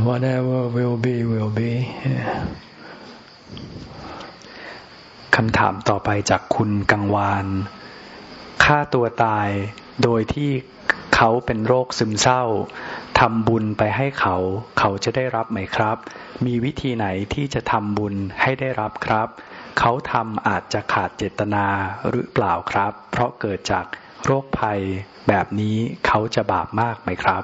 whatever will be will be คำถามต่อไปจากคุณกังวานฆ่าตัวตายโดยที่เขาเป็นโรคซึมเศร้า ทำบุญไปให้เขา เขาจะได้รับไหมครับ มีวิธีไหนที่จะทำบุญให้ได้รับครับ เขาทำอาจจะขาดเจตนาหรือเปล่าครับ เพราะเกิดจากโรคภัยแบบนี้เขาจะบาปมากไหมครับ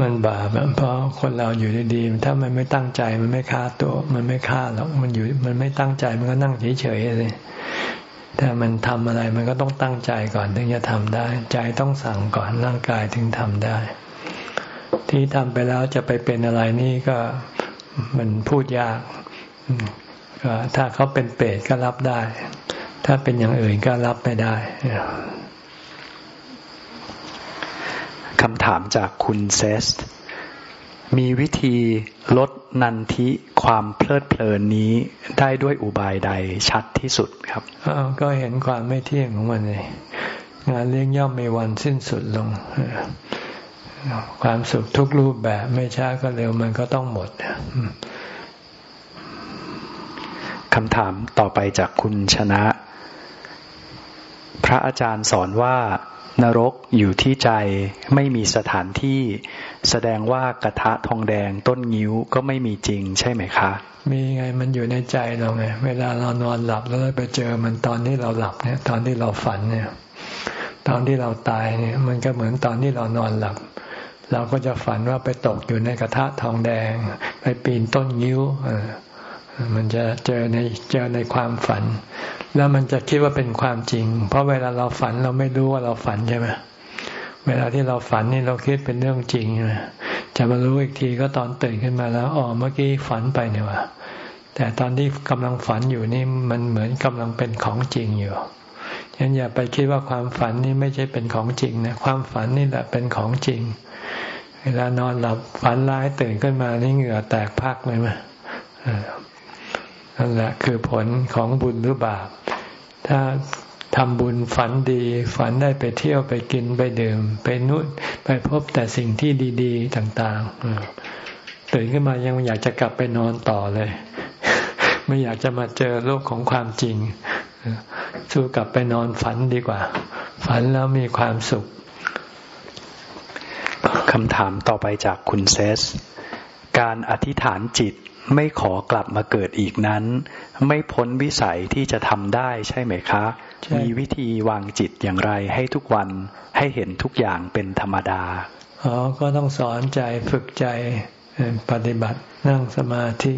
มันบาปเพราะคนเราอยู่ดีๆถ้ามันไม่ตั้งใจมันไม่ฆ่าตัว มันไม่ฆ่าหรอกมันอยู่ มันไม่ตั้งใจมันก็นั่งเฉยๆเลย แต่มันทำอะไรมันก็ต้องตั้งใจก่อนถึงจะทำได้ ใจต้องสั่งก่อนร่างกายถึงทำได้ ที่ทำไปแล้วจะไปเป็นอะไรนี่ก็มันพูดยากก็ถ้าเขาเป็นเปรตก็รับได้ ถ้าเป็นอย่างอื่นก็รับไม่ได้คำถามจากคุณเซส มีวิธีลดนันทิความเพลิดเพลินนี้ได้ด้วยอุบายใดชัดที่สุดครับก็เห็นความไม่เที่ยงของมันเลยงานเลี้ยงย่อมมีวันสิ้นสุดลง ความสุขทุกรูปแบบไม่ช้าก็เร็วมันก็ต้องหมดคำถามต่อไปจากคุณชนะ พระอาจารย์สอนว่านรกอยู่ที่ใจไม่มีสถานที่ แสดงว่ากระทะทองแดงต้นงิ้วก็ไม่มีจริงใช่ไหมคะ มีไงมันอยู่ในใจเราไง เวลาเรานอนหลับแล้วไปเจอมันตอนที่เราหลับเนี่ย ตอนที่เราฝันเนี่ย ตอนที่เราตายเนี่ย มันก็เหมือนตอนที่เรานอนหลับ เราก็จะฝันว่าไปตกอยู่ในกระทะทองแดง ไปปีนต้นงิ้วมันจะเจอในเจอในความฝัน แล้วมันจะคิดว่าเป็นความจริง เพราะเวลาเราฝันเราไม่รู้ว่าเราฝันใช่ไหม เวลาที่เราฝันนี่เราคิดเป็นเรื่องจริงใช่ไหมจะมารู้อีกทีก็ตอนตื่นขึ้นมาแล้วอ๋อเมื่อกี้ฝันไปเนี่ยว่ะแต่ตอนที่กำลังฝันอยู่นี่มันเหมือนกำลังเป็นของจริงอยู่ฉะนั้นอย่าไปคิดว่าความฝันนี่ไม่ใช่เป็นของจริงนะความฝันนี่แหละเป็นของจริง เวลานอนหลับฝันร้ายตื่นขึ้นมานี่เหงื่อแตกพักเลยไหมนั่นแหละคือผลของบุญหรือบาป ถ้า ทำบุญฝันดี ฝันได้ไปเที่ยวไปกินไปดื่ม ไปนุ่นไปพบแต่สิ่งที่ดีๆต่างๆตื่นขึ้นมายังอยากจะกลับไปนอนต่อเลย ไม่อยากจะมาเจอโลกของความจริงสู้กลับไปนอนฝันดีกว่า ฝันแล้วมีความสุขคำถามต่อไปจากคุณเซส การอธิษฐานจิตไม่ขอกลับมาเกิดอีกนั้น ไม่พ้นวิสัยที่จะทำได้ใช่ไหมคะ มีวิธีวางจิตอย่างไร ให้ทุกวันให้เห็นทุกอย่างเป็นธรรมดาอ๋อก็ต้องสอนใจฝึกใจปฏิบัตินั่งสมาธิ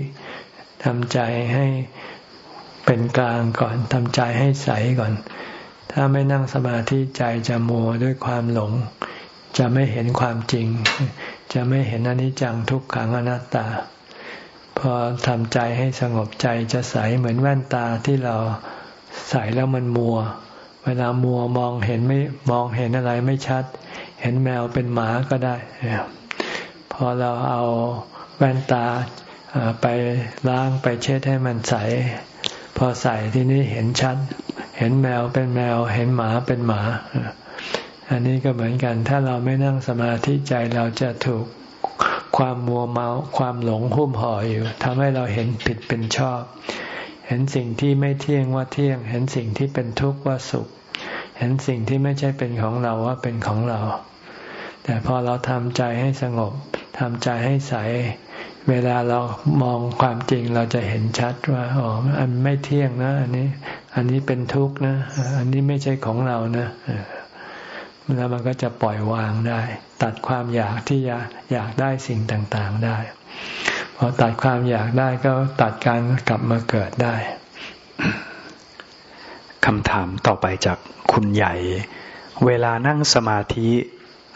ทำใจให้เป็นกลางก่อนทำใจให้ใสก่อน ถ้าไม่นั่งสมาธิใจจะมัวด้วยความหลง จะไม่เห็นความจริง จะไม่เห็นอนิจจังทุกขังอนัตตา พอทำใจให้สงบใจจะใสเหมือนแว่นตาที่เรา ใส่แล้วมันมัว เวลามัวมองเห็นไม่มองเห็นอะไรไม่ชัด เห็นแมวเป็นหมาก็ได้พอเราเอาแว่นตาไปล้างไปเช็ดให้มันใส พอใส่ที่นี้เห็นชัด เห็นแมวเป็นแมว เห็นหมาเป็นหมา อันนี้ก็เหมือนกัน ถ้าเราไม่นั่งสมาธิใจเราจะถูกความมัวเมาความหลงหุ้มห่ออยู่ทำให้เราเห็นผิดเป็นชอบ เห็นสิ่งที่ไม่เที่ยงว่าเที่ยง เห็นสิ่งที่เป็นทุกข์ว่าสุข เห็นสิ่งที่ไม่ใช่เป็นของเราว่าเป็นของเรา แต่พอเราทำใจให้สงบทำใจให้ใส เวลาเรามองความจริงเราจะเห็นชัดว่าอ๋ออันไม่เที่ยงนะ อันนี้ อันนี้เป็นทุกข์นะ อันนี้ไม่ใช่ของเรานะแล้วมันก็จะปล่อยวางได้ ตัดความอยากที่อยากอยากได้สิ่งต่างๆได้ พอตัดความอยากได้ก็ตัดการกลับมาเกิดได้คำถามต่อไปจากคุณใหญ่ เวลานั่งสมาธิ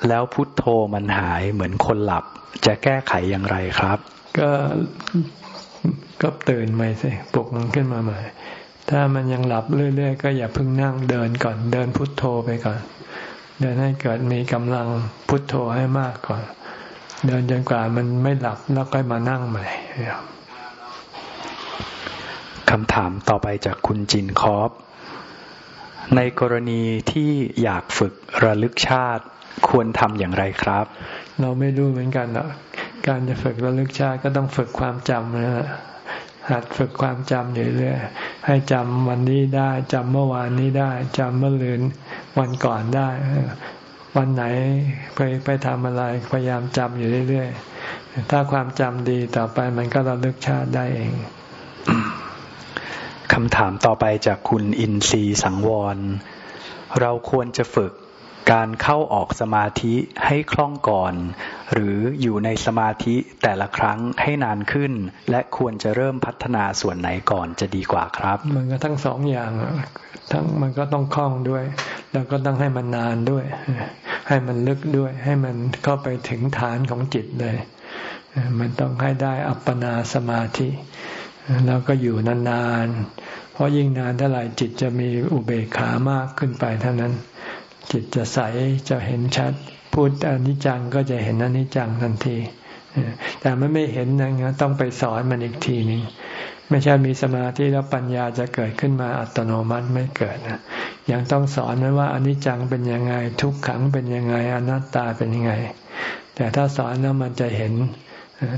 แล้วพุทโธมันหายเหมือนคนหลับ จะแก้ไขอย่างไรครับ ก็ก็ตื่นใหม่สิปลุกมันขึ้นมาใหม่ ถ้ามันยังหลับเรื่อย ๆ ก็อย่าเพิ่งนั่งเดินก่อนเดินพุทโธไปก่อน เดินให้เกิดมีกำลังพุทโธให้มากก่อน เดินจนกว่ามันไม่หลับแล้วก็มานั่งใหม่คำถามต่อไปจากคุณจินคอปในกรณีที่อยากฝึกระลึกชาติควรทำอย่างไรครับ เราไม่รู้เหมือนกันนะการจะฝึกระลึกชาติก็ต้องฝึกความจำนะหัดฝึกความจำอยู่เรื่อยให้จำวันนี้ได้จำเมื่อวานนี้ได้จำเมื่อลืนวันก่อนได้ วันไหนไปไปทำอะไรพยายามจำอยู่เรื่อยๆ ถ้าความจำดีต่อไปมันก็ระลึกชาติได้เองคำถามต่อไปจากคุณอินทรีสังวร เราควรจะฝึก การเข้าออกสมาธิให้คล่องก่อน หรืออยู่ในสมาธิแต่ละครั้งให้นานขึ้น และควรจะเริ่มพัฒนาส่วนไหนก่อนจะดีกว่าครับ มันก็ทั้งสองอย่างทั้งมันก็ต้องคล่องด้วย แล้วก็ต้องให้มันนานด้วย ให้มันลึกด้วย ให้มันเข้าไปถึงฐานของจิตเลย มันต้องให้ได้อัปปนาสมาธิแล้วก็อยู่นานๆเพราะยิ่งนานเท่าไหร่จิตจะมีอุเบกขามากขึ้นไปเท่านั้น จิตจะใสจะเห็นชัด พูดอนิจจังก็จะเห็นอนิจจังทันที แต่มันไม่เห็นนะต้องไปสอนมันอีกทีหนึ่งไม่ใช่มีสมาธิแล้วปัญญาจะเกิดขึ้นมาอัตโนมัติไม่เกิดนะยังต้องสอนมันว่าอนิจจังเป็นยังไง ทุกขังเป็นยังไงอนัตตาเป็นยังไง แต่ถ้าสอนแล้วมันจะเห็น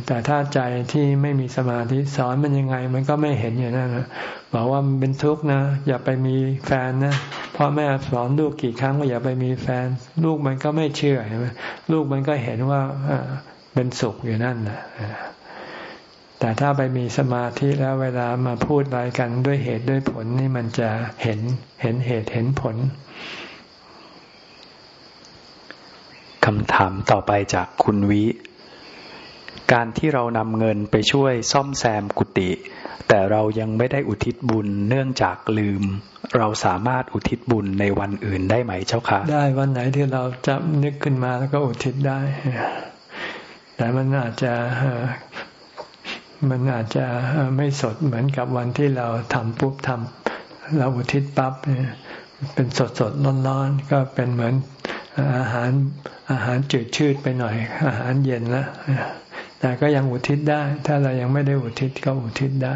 แต่ถ้าใจที่ไม่มีสมาธิสอนมันยังไง มันก็ไม่เห็นอย่างนั้น บอกว่ามันเป็นทุกข์นะ อย่าไปมีแฟนนะพ่อแม่สอนลูกกี่ครั้งว่าอย่าไปมีแฟน ลูกมันก็ไม่เชื่อใช่ไหมลูกมันก็เห็นว่าเป็นสุขอยู่นั่นนะแต่ถ้าไปมีสมาธิแล้วเวลามาพูดอะไรกันด้วยเหตุด้วยผลนี่มันจะเห็นเห็นเหตุเห็นผลคำถามต่อไปจากคุณวิ การที่เรานำเงินไปช่วยซ่อมแซมกุฏิ แต่เรายังไม่ได้อุทิศบุญเนื่องจากลืม เราสามารถอุทิศบุญในวันอื่นได้ไหมเจ้าคะได้วันไหนที่เราจะนึกขึ้นมาแล้วก็อุทิศได้ แต่มันอาจจะมันอาจจะไม่สดเหมือนกับวันที่เราทำปุ๊บทำเราอุทิศปั๊บเนี่ยเป็นสดสดร้อนๆก็เป็นเหมือนอาหารอาหารจืดชืดไปหน่อย อาหารเย็นแล้วแต่ก็ยังอุทิศได้ ถ้าเรายังไม่ได้อุทิศก็อุทิศได้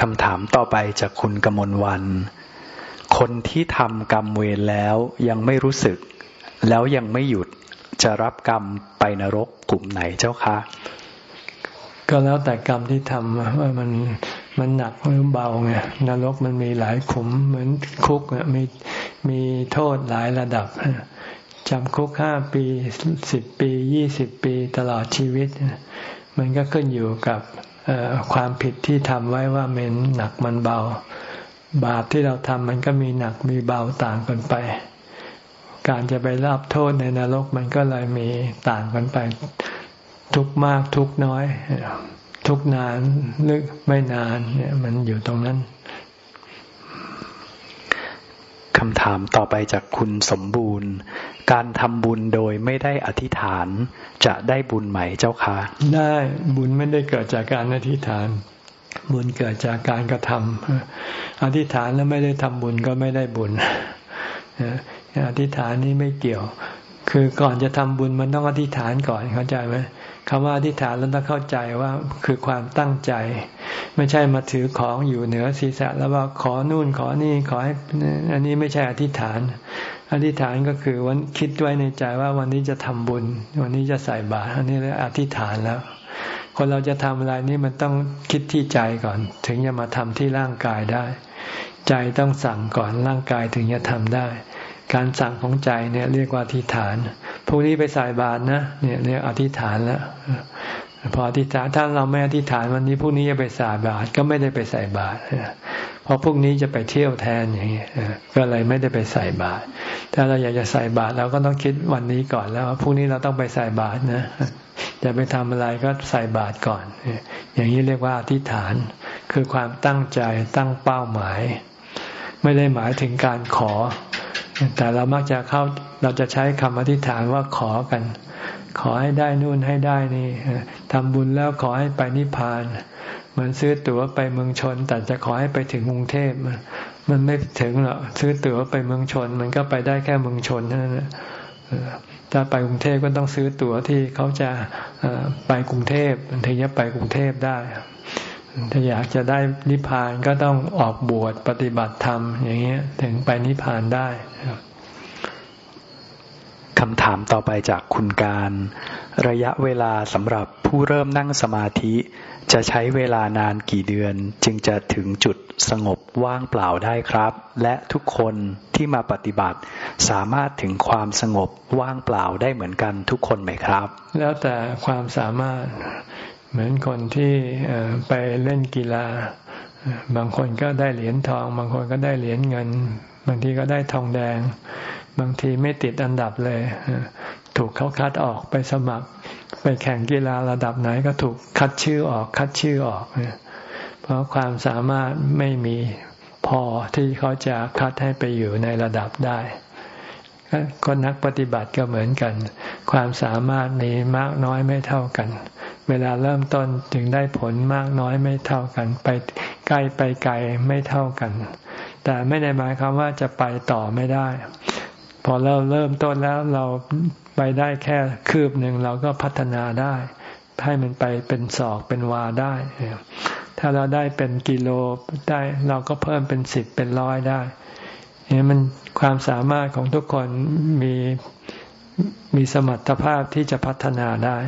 คำถามต่อไปจากคุณกมลวัน คนที่ทำกรรมเวรแล้วยังไม่รู้สึก แล้วยังไม่หยุดจะรับกรรมไปนรกกลุ่มไหนเจ้าคะ ก็แล้วแต่กรรมที่ทำว่ามันมันหนักหรือเบาไงนรกมันมีหลายขุมเหมือนคุกมีมีโทษหลายระดับจำคุกห้าปีสิบปียี่สิบปีตลอดชีวิต มันก็ขึ้นอยู่กับ ความผิดที่ทำไว้ว่ามันหนักมันเบา บาปที่เราทำมันก็มีหนักมีเบาต่างกันไป การจะไปรับโทษในนรกมันก็เลยมีต่างกันไป ทุกมากทุกน้อย ทุกนานหรือไม่นานเนี่ยมันอยู่ตรงนั้น คำถามต่อไปจากคุณสมบูรณ์ การทำบุญโดยไม่ได้อธิษฐานจะได้บุญไหมเจ้าคะได้บุญไม่ได้เกิดจากการอธิษฐาน บุญเกิดจากการกระทำอธิษฐานแล้วไม่ได้ทำบุญก็ไม่ได้บุญอธิษฐานนี้ไม่เกี่ยว คือก่อนจะทำบุญมันต้องอธิษฐานก่อนเข้าใจไหม คำว่าอธิษฐานแล้วต้องเข้าใจว่าคือความตั้งใจ ไม่ใช่มาถือของอยู่เหนือศีรษะ แล้วว่าขอนู่นขอนี่ขอให้อันนี้ไม่ใช่อธิษฐาน อธิษฐานก็คือวันคิดไว้ในใจว่าวันนี้จะทำบุญ วันนี้จะใส่บาตรอันนี้เรียกอธิษฐานแล้ว คนเราจะทำอะไรนี่มันต้องคิดที่ใจก่อน ถึงจะมาทำที่ร่างกายได้ ใจต้องสั่งก่อนร่างกายถึงจะทำได้ การสั่งของใจเนี่ยเรียกว่าอธิษฐาน พรุ่งนี้ไปใส่บาตรนะเนี่ยเรียกอธิษฐานแล้วพออธิษฐานถ้าเราไม่อธิษฐานวันนี้พรุ่งนี้จะไปใส่บาตรก็ไม่ได้ไปใส่บาตรเพราะพรุ่งนี้จะไปเที่ยวแทนอย่างนี้ก็เลยไม่ได้ไปใส่บาตรถ้าเราอยากจะใส่บาตรเราก็ต้องคิดวันนี้ก่อนแล้วพรุ่งนี้เราต้องไปใส่บาตรนะจะไปทำอะไรก็ใส่บาตรก่อน อย่างนี้เรียกว่าอธิษฐาน คือความตั้งใจตั้งเป้าหมาย ไม่ได้หมายถึงการขอ แต่เรามักจะเข้าเราจะใช้คำอธิษฐานว่าขอกัน ขอให้ได้นู่นให้ได้นี่ทำบุญแล้วขอให้ไปนิพพาน เหมือนซื้อตั๋วไปเมืองชน แต่จะขอให้ไปถึงกรุงเทพมันไม่ถึงหรอกซื้อตั๋วไปเมืองชน มันก็ไปได้แค่เมืองชนเท่านั้นถ้าไปกรุงเทพก็ต้องซื้อตั๋วที่เขาจะไปกรุงเทพถึงจะไปกรุงเทพได้ ถ้าอยากจะได้นิพพานก็ต้องออกบวชปฏิบัติธรรม อย่างเงี้ย ถึงไปนิพพานได้คำถามต่อไปจากคุณการ ระยะเวลาสำหรับผู้เริ่มนั่งสมาธิ จะใช้เวลานานกี่เดือน จึงจะถึงจุดสงบว่างเปล่าได้ครับ และทุกคนที่มาปฏิบัติ สามารถถึงความสงบว่างเปล่าได้เหมือนกันทุกคนไหมครับ แล้วแต่ความสามารถ เหมือนคนที่ไปเล่นกีฬา บางคนก็ได้เหรียญทอง บางคนก็ได้เหรียญเงิน บางทีก็ได้ทองแดง บางทีไม่ติดอันดับเลย ถูกเขาคัดออกไปสมัคร ไปแข่งกีฬาระดับไหนก็ถูกคัดชื่อออก คัดชื่อออก เพราะความสามารถไม่มีพอที่เขาจะคัดให้ไปอยู่ในระดับได้คนนักปฏิบัติก็เหมือนกัน ความสามารถมีมากน้อยไม่เท่ากัน เวลาเริ่มต้นจึงได้ผลมากน้อยไม่เท่ากัน ไปใกล้ไปไกลไม่เท่ากัน แต่ไม่ได้หมายความว่าจะไปต่อไม่ได้ พอเราเริ่มต้นแล้วเราไปได้แค่คืบหนึ่งเราก็พัฒนาได้ให้มันไปเป็นศอกเป็นวาได้ ถ้าเราได้เป็นกิโลได้เราก็เพิ่มเป็นสิบเป็นร้อยได้เนี่ยมันความสามารถของทุกคนมีมีสมรรถภาพที่จะพัฒนาได้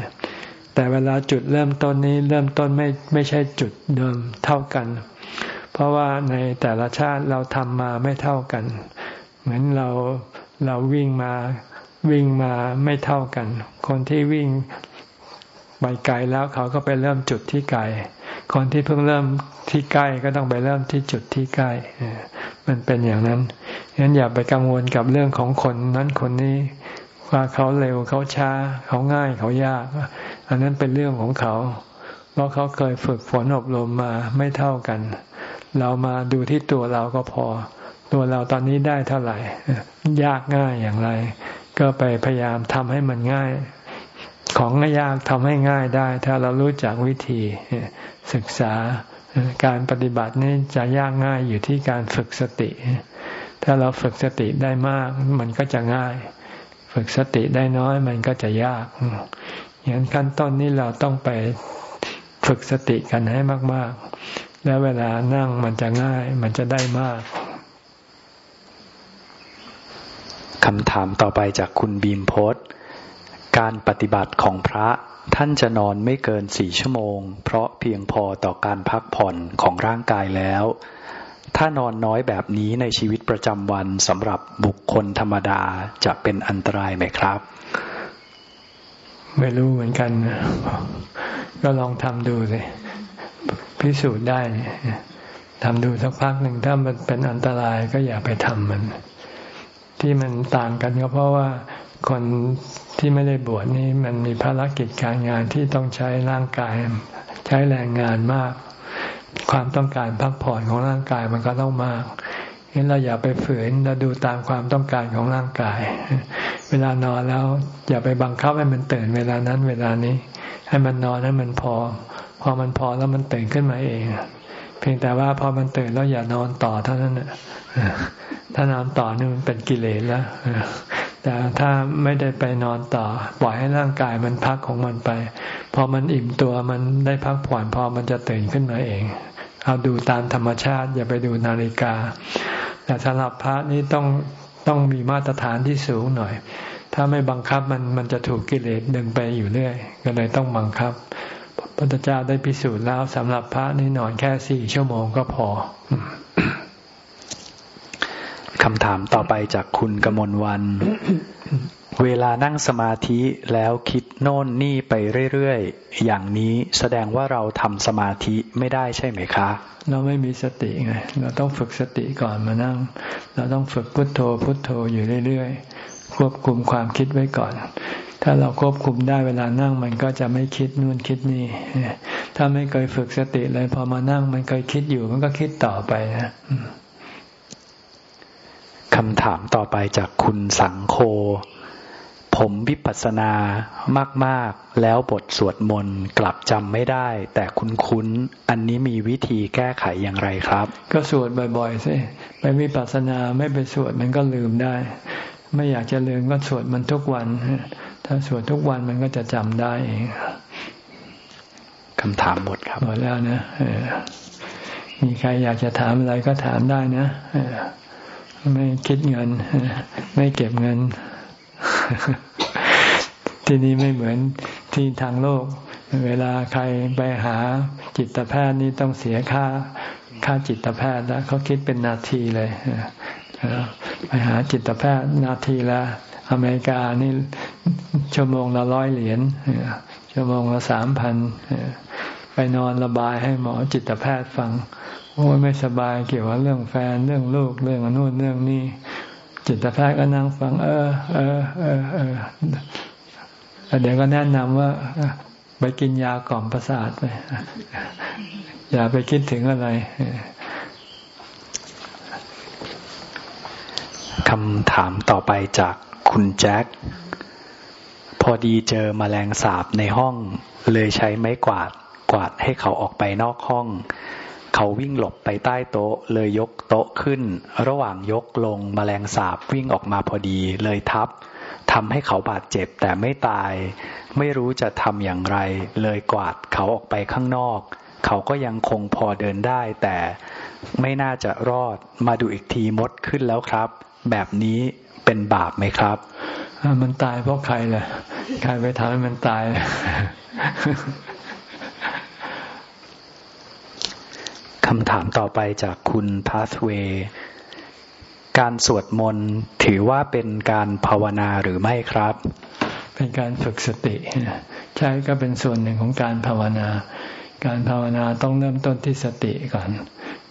แต่เวลาจุดเริ่มต้นนี้เริ่มต้นไม่ไม่ใช่จุดเดิมเท่ากัน เพราะว่าในแต่ละชาติเราทำมาไม่เท่ากัน เหมือนเราเราวิ่งมาวิ่งมาไม่เท่ากัน คนที่วิ่งไปไกลแล้วเขาก็ไปเริ่มจุดที่ไกล คนที่เพิ่งเริ่มที่ใกล้ก็ต้องไปเริ่มที่จุดที่ใกล้ มันเป็นอย่างนั้นฉะนั้นอย่าไปกังวลกับเรื่องของคนนั้นคนนี้ว่าเขาเร็วเขาช้า เขาง่ายเขายาก อันนั้นเป็นเรื่องของเขา เพราะเขาเคยฝึกฝนอบรมมาไม่เท่ากัน เรามาดูที่ตัวเราก็พอ ตัวเราตอนนี้ได้เท่าไหร่ ยากง่ายอย่างไร ก็ไปพยายามทำให้มันง่าย ของยากทำให้ง่ายได้ ถ้าเรารู้จักวิธีศึกษาการปฏิบัตินี่จะยากง่ายอยู่ที่การฝึกสติ ถ้าเราฝึกสติได้มาก มันก็จะง่าย ฝึกสติได้น้อยมันก็จะยาก อย่างขั้นต้นนี้เราต้องไปฝึกสติกันให้มาก ๆ แล้วเวลานั่งมันจะง่าย มันจะได้มากคำถามต่อไปจากคุณบีมโพสการปฏิบัติของพระท่านจะนอนไม่เกินสี่ชั่วโมง เพราะเพียงพอต่อการพักผ่อนของร่างกายแล้ว ถ้านอนน้อยแบบนี้ในชีวิตประจำวันสำหรับบุคคลธรรมดาจะเป็นอันตรายไหมครับ ไม่รู้เหมือนกันก็ลองทำดูเลยพิสูจน์ได้ทำดูสักพักหนึ่งถ้ามันเป็นอันตรายก็อย่าไปทำมัน ที่มันต่างกันก็เพราะว่าคนที่ไม่ได้บวชนี่มันมีภารกิจการงานที่ต้องใช้ร่างกาย ใช้แรงงานมาก ความต้องการพักผ่อนของร่างกายมันก็ต้องมาก เห็นเราอย่าไปฝืนเราดูตามความต้องการของร่างกาย เวลานอนแล้วอย่าไปบังคับให้มันตื่นเวลานั้นเวลานี้ ให้มันนอนให้มันพอ พอมันพอแล้วมันตื่นขึ้นมาเอง เพียงแต่ว่าพอมันตื่นแล้วอย่านอนต่อเท่านั้นถ้านอนต่อนี่มันเป็นกิเลสแล้วแต่ถ้าไม่ได้ไปนอนต่อ ปล่อยให้ร่างกายมันพักของมันไป พอมันอิ่มตัวมันได้พักผ่อนพอมันจะตื่นขึ้นมาเอง เอาดูตามธรรมชาติ อย่าไปดูนาฬิกา แต่สำหรับพระนี้ต้องต้องมีมาตรฐานที่สูงหน่อย ถ้าไม่บังคับมันมันจะถูกกิเลสดึงไปอยู่เรื่อย ก็เลยต้องบังคับ พระพุทธเจ้าได้พิสูจน์แล้วสำหรับพระนี่นอนแค่สี่ชั่วโมงก็พอ คำถามต่อไปจากคุณกมลวัน เวลานั่งสมาธิแล้วคิดโน่นนี่ไปเรื่อยๆ อย่างนี้แสดงว่าเราทำสมาธิไม่ได้ใช่ไหมคะ เราไม่มีสติไง เราต้องฝึกสติก่อนมานั่ง เราต้องฝึกพุทโธพุทโธอยู่เรื่อยๆ ควบคุมความคิดไว้ก่อน ถ้าเราควบคุมได้เวลานั่งมันก็จะไม่คิดนู่นคิดนี่ ถ้าไม่เคยฝึกสติเลยพอมานั่งมันเคยคิดอยู่มันก็คิดต่อไปนะ คำถามต่อไปจากคุณสังโค ผมวิปัสสนามาก ๆ แล้วบทสวดมนต์กลับจำไม่ได้ แต่คุ้นๆอันนี้มีวิธีแก้ไขอย่างไรครับ ก็สวดบ่อยๆสิไปวิปัสสนาไม่ไปสวดมันก็ลืมได้ ไม่อยากจะลืมก็สวดมันทุกวัน ถ้าสวดทุกวันมันก็จะจำได้เองคำถามหมดครับหมดแล้วนะมีใครอยากจะถามอะไรก็ถามได้นะ ไม่คิดเงิน ไม่เก็บเงิน ที่นี่ไม่เหมือนที่ทางโลก เวลาใครไปหาจิตแพทย์นี่ต้องเสียค่าค่าจิตแพทย์แล้วเขาคิดเป็นนาทีเลยไปหาจิตแพทย์นาทีละอเมริกานี่ชั่วโมงละร้อยเหรียญชั่วโมงละสามพันไปนอนระบายให้หมอจิตแพทย์ฟัง โอ้ยไม่สบายเกี่ยวกับเรื่องแฟนเรื่องลูกเรื่องอนุนเรื่องนี้จิตแพทย์ก็นั่งฟัง เออ เออ เออเออเดี๋ยวก็แนะนำว่าไปกินยากล่อมประสาทไปอย่าไปคิดถึงอะไรคำถามต่อไปจากคุณแจ็คพอดีเจอมแมลงสาบในห้อง เลยใช้ไม้กวาดกวาดให้เขาออกไปนอกห้อง เขาวิ่งหลบไปใต้โต๊ะ เลยยกโต๊ะขึ้น ระหว่างยกลงมแมลงสาบวิ่งออกมาพอดีเลยทับทำให้เขาบาดเจ็บแต่ไม่ตาย ไม่รู้จะทำอย่างไร เลยกวาดเขาออกไปข้างนอก เขาก็ยังคงพอเดินได้ แต่ไม่น่าจะรอดมาดูอีกทีมดขึ้นแล้วครับ แบบนี้เป็นบาปไหมครับ มันตายเพราะใครล่ะใครไปทำให้มันตายำถามต่อไปจากคุณพาสเวย์การสวดมนต์ถือว่าเป็นการภาวนาหรือไม่ครับ เป็นการฝึกสติ ใช่ก็เป็นส่วนหนึ่งของการภาวนา การภาวนาต้องเริ่มต้นที่สติก่อน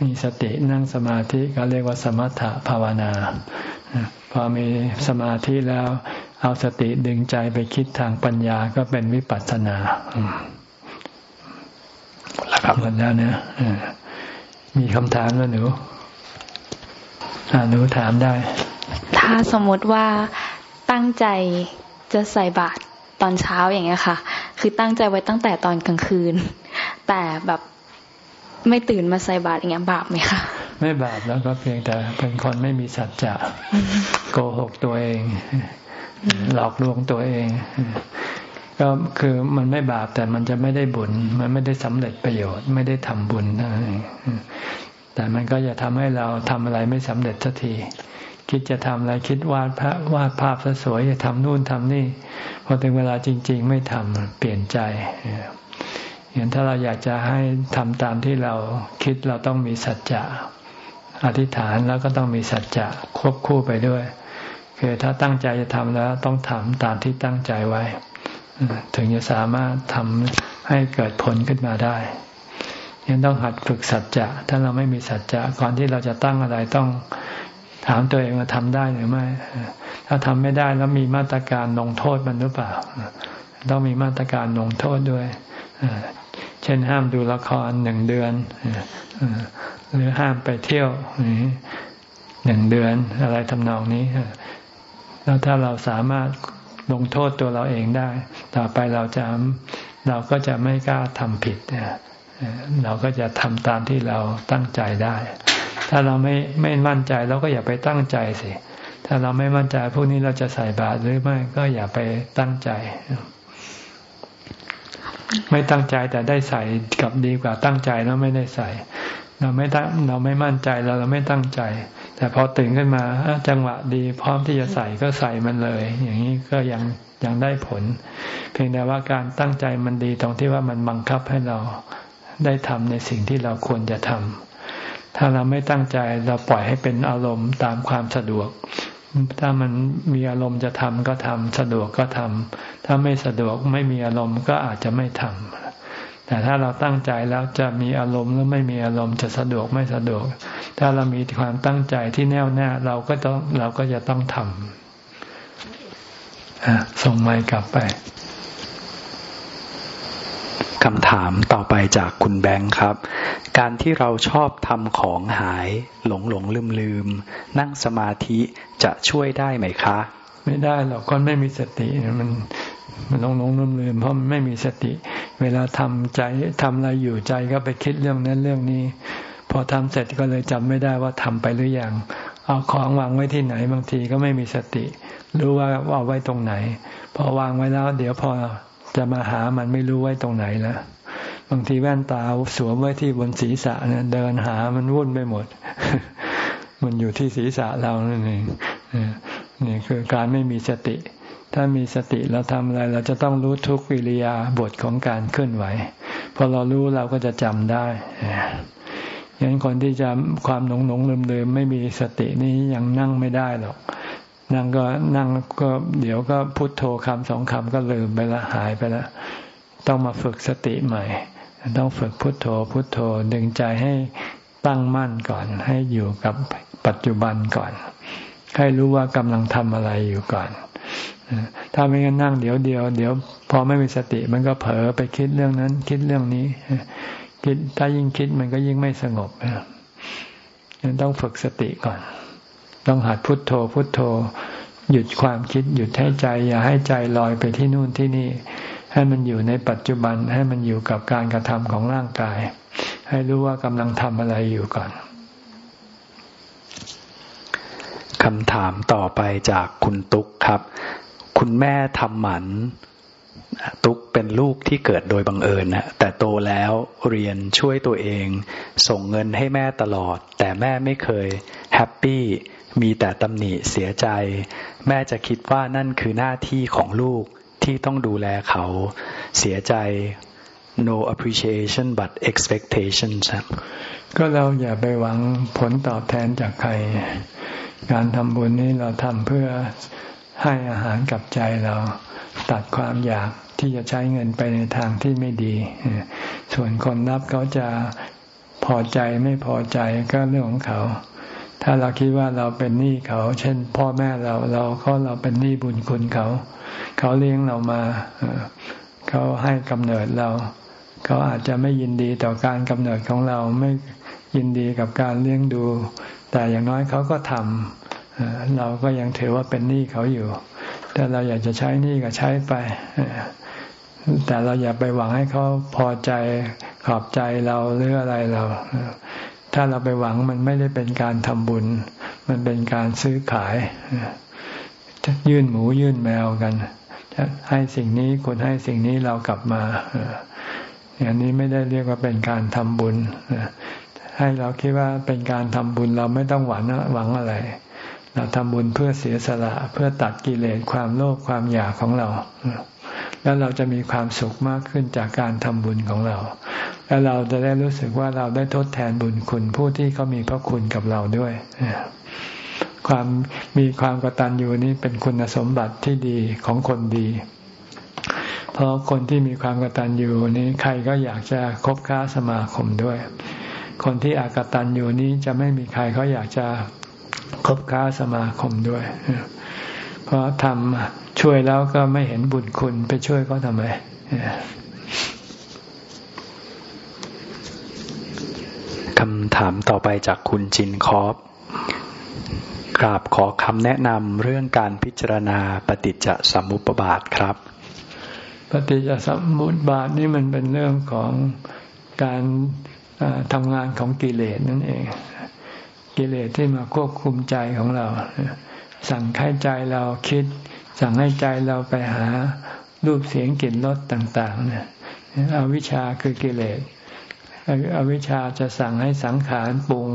มีสตินั่งสมาธิก็เรียกว่าสมถะภาวนา พอมีสมาธิแล้ว เอาสติดึงใจไปคิดทางปัญญาก็เป็นวิปัสสนาแล้วครับหมดแล้วเนี่ย มีคำถามแล้วหนูหนูถามได้ ถ้าสมมติว่าตั้งใจจะใส่บาตรตอนเช้าอย่างเงี้ยค่ะ คือตั้งใจไว้ตั้งแต่ตอนกลางคืน แต่แบบไม่ตื่นมาใส่บาตรอย่างเงี้ยบาปไหมคะไม่บาปแล้วก็เพียงแต่เป็นคนไม่มีสัจจะโกหกตัวเอง หลอกลวงตัวเอง ก็คือมันไม่บาปแต่มันจะไม่ได้บุญ มันไม่ได้สำเร็จประโยชน์ ไม่ได้ทำบุญนั่นเองแต่มันก็จะทำให้เราทำอะไรไม่สำเร็จสักที คิดจะทำอะไรคิดวาดพระวาดภาพสวยจะทำนู่นทำนี่ พอถึงเวลาจริง ๆ ไม่ทำเปลี่ยนใจอย่างถ้าเราอยากจะให้ทำตามที่เราคิดเราต้องมีสัจจะอธิษฐานแล้วก็ต้องมีสัจจะควบคู่ไปด้วย คือถ้าตั้งใจจะทำแล้วต้องทำตามที่ตั้งใจไว้ ถึงจะสามารถทำให้เกิดผลขึ้นมาได้ยังต้องหัดฝึกสัจจะ ถ้าเราไม่มีสัจจะก่อนที่เราจะตั้งอะไรต้องถามตัวเองว่าทำได้หรือไม่ ถ้าทำไม่ได้แล้วมีมาตรการลงโทษมันหรือเปล่า ต้องมีมาตรการลงโทษด้วย เช่นห้ามดูละครหนึ่งเดือน หรือห้ามไปเที่ยวหนึ่งเดือนอะไรทำนองนี้ แล้วถ้าเราสามารถ ลงโทษตัวเราเองได้ ต่อไปเราจะเราก็จะไม่กล้าทำผิดเราก็จะทำตามที่เราตั้งใจได้ ถ้าเราไม่ไม่มั่นใจเราก็อย่าไปตั้งใจสิ ถ้าเราไม่มั่นใจพวกนี้เราจะใส่บาตรหรือไม่ก็อย่าไปตั้งใจ ไม่ตั้งใจแต่ได้ใส่กับดีกว่าตั้งใจแล้วไม่ได้ใส่ เราไม่ตั้งเราไม่มั่นใจเราเราไม่ตั้งใจ แต่พอตื่นขึ้นมาจังหวะดีพร้อมที่จะใส่ก็ใส่มันเลย อย่างนี้ก็ยังยังได้ผล เพียงแต่ว่าการตั้งใจมันดีตรงที่ว่ามันบังคับให้เราได้ทำในสิ่งที่เราควรจะทำถ้าเราไม่ตั้งใจเราปล่อยให้เป็นอารมณ์ตามความสะดวก ถ้ามันมีอารมณ์จะทำก็ทำสะดวกก็ทำถ้าไม่สะดวกไม่มีอารมณ์ก็อาจจะไม่ทำ แต่ถ้าเราตั้งใจแล้วจะมีอารมณ์หรือไม่มีอารมณ์จะสะดวกไม่สะดวก ถ้าเรามีความตั้งใจที่แน่วแน่เราก็ต้องเราก็จะต้องทำส่งไม้กลับไปคำถามต่อไปจากคุณแบงค์ครับ การที่เราชอบทำของหาย หลงหลงลืมลืมนั่งสมาธิจะช่วยได้ไหมคะ ไม่ได้หรอกคนไม่มีสติมัน มันหลงหลงลืมลืมเพราะมันไม่มีสติ เวลาทำใจทำอะไรอยู่ใจก็ไปคิดเรื่องนั้นเรื่องนี้ พอทำเสร็จก็เลยจำไม่ได้ว่าทำไปหรือยัง เอาของวางไว้ที่ไหนบางทีก็ไม่มีสติ รู้ว่าว่าไว้ตรงไหน พอวางไว้แล้ว เดี๋ยวพอจะมาหามันไม่รู้ไว้ตรงไหนแล้วบางทีแว่นตาสวมไว้ที่บนศีรษะเนี่ยเดินหามันวุ่นไปหมด มันอยู่ที่ศีรษะเรานั่นเองนี่คือการไม่มีสติ ถ้ามีสติเราทำอะไร เราจะต้องรู้ทุกวิริยาบทของการเคลื่อนไหวพอเรารู้เราก็จะจำได้ยังคนที่จะความหนงหนงลืมลืมไม่มีสตินี้ยังนั่งไม่ได้หรอก นั่งก็นั่งก็เดี๋ยวก็พุโทโธคำสองคำก็ลืมไปละหายไปละ ต้องมาฝึกสติใหม่ ต้องฝึกพุทโธ พุทโธดึงใจให้ตั้งมั่นก่อน ให้อยู่กับปัจจุบันก่อน ให้รู้ว่ากำลังทำอะไรอยู่ก่อน ถ้าไม่งั้นนั่งเดี๋ยวเดียวเดี๋ยวพอไม่มีสติ มันก็เผลอไปคิดเรื่องนั้น คิดเรื่องนี้ คิดถ้ายิ่งคิดมันก็ยิ่งไม่สงบต้องฝึกสติก่อน ต้องหัดพุทโธพุทโธ หยุดความคิด หยุดให้ใจ อย่าให้ใจลอยไปที่นู่นที่นี่ ให้มันอยู่ในปัจจุบัน ให้มันอยู่กับการกระทำของร่างกาย ให้รู้ว่ากำลังทำอะไรอยู่ก่อนคำถามต่อไปจากคุณตุ๊กครับ คุณแม่ทำหมัน ตุ๊กเป็นลูกที่เกิดโดยบังเอิญนะแต่โตแล้วเรียนช่วยตัวเอง ส่งเงินให้แม่ตลอด แต่แม่ไม่เคย happy มีแต่ตำหนิเสียใจ แม่จะคิดว่านั่นคือหน้าที่ของลูกที่ต้องดูแลเขาเสียใจ no appreciation but expectations ก็เราอย่าไปหวังผลตอบแทนจากใคร การทำบุญนี้เราทำเพื่อ ให้อาหารกับใจเราตัดความอยากที่จะใช้เงินไปในทางที่ไม่ดี ส่วนคนรับเขาจะพอใจไม่พอใจก็เรื่องของเขา ถ้าเราคิดว่าเราเป็นหนี้เขา เช่น พ่อแม่เราเราเขาเราเป็นหนี้บุญคุณเขา เขาเลี้ยงเรามา เขาให้กำเนิดเรา เขาอาจจะไม่ยินดีต่อการกำเนิดของเราไม่ยินดีกับการเลี้ยงดู แต่อย่างน้อยเขาก็ทำ เราก็ยังถือว่าเป็นหนี้เขาอยู่ถ้าเราอยากจะใช้หนี่ก็ใช้ไป แต่เราอย่าไปหวังให้เขาพอใจขอบใจเราหรืออะไรเรา ถ้าเราไปหวังมันไม่ได้เป็นการทำบุญ มันเป็นการซื้อขาย ยื่นหมูยื่นแมวกัน ให้สิ่งนี้คุณให้สิ่งนี้เรากลับมาอย่างนี้ไม่ได้เรียกว่าเป็นการทำบุญให้เราคิดว่าเป็นการทำบุญเราไม่ต้องหวังหวังอะไร เราทำบุญเพื่อเสียสละเพื่อตัดกิเลสความโลภความอยากของเรา แล้วเราจะมีความสุขมากขึ้นจากการทำบุญของเรา แล้วเราจะได้รู้สึกว่าเราได้ทดแทนบุญคุณผู้ที่เขามีพระคุณกับเราด้วยความมีความกตัญญูนี้เป็นคุณสมบัติที่ดีของคนดี เพราะคนที่มีความกตัญญูนี้ใครก็อยากจะคบค้าสมาคมด้วย คนที่อากตัญญูนี้จะไม่มีใครเขาอยากจะ คบค้าสมาคมด้วย เพราะทำช่วยแล้วก็ไม่เห็นบุญคุณไปช่วยก็ทำไมคำถามต่อไปจากคุณจินคอปกราบขอคำแนะนำเรื่องการพิจารณาปฏิจจสมุปบาทครับ ปฏิจจสมุปบาทนี่มันเป็นเรื่องของการทำงานของกิเลสนั่นเอง กิเลสที่มาควบคุมใจของเรา สั่งให้ใจเราคิด สั่งให้ใจเราไปหารูปเสียงกลิ่นรสต่างๆเนี่ยอวิชชาคือกิเลสอวิชชาจะสั่งให้สังขารปรุง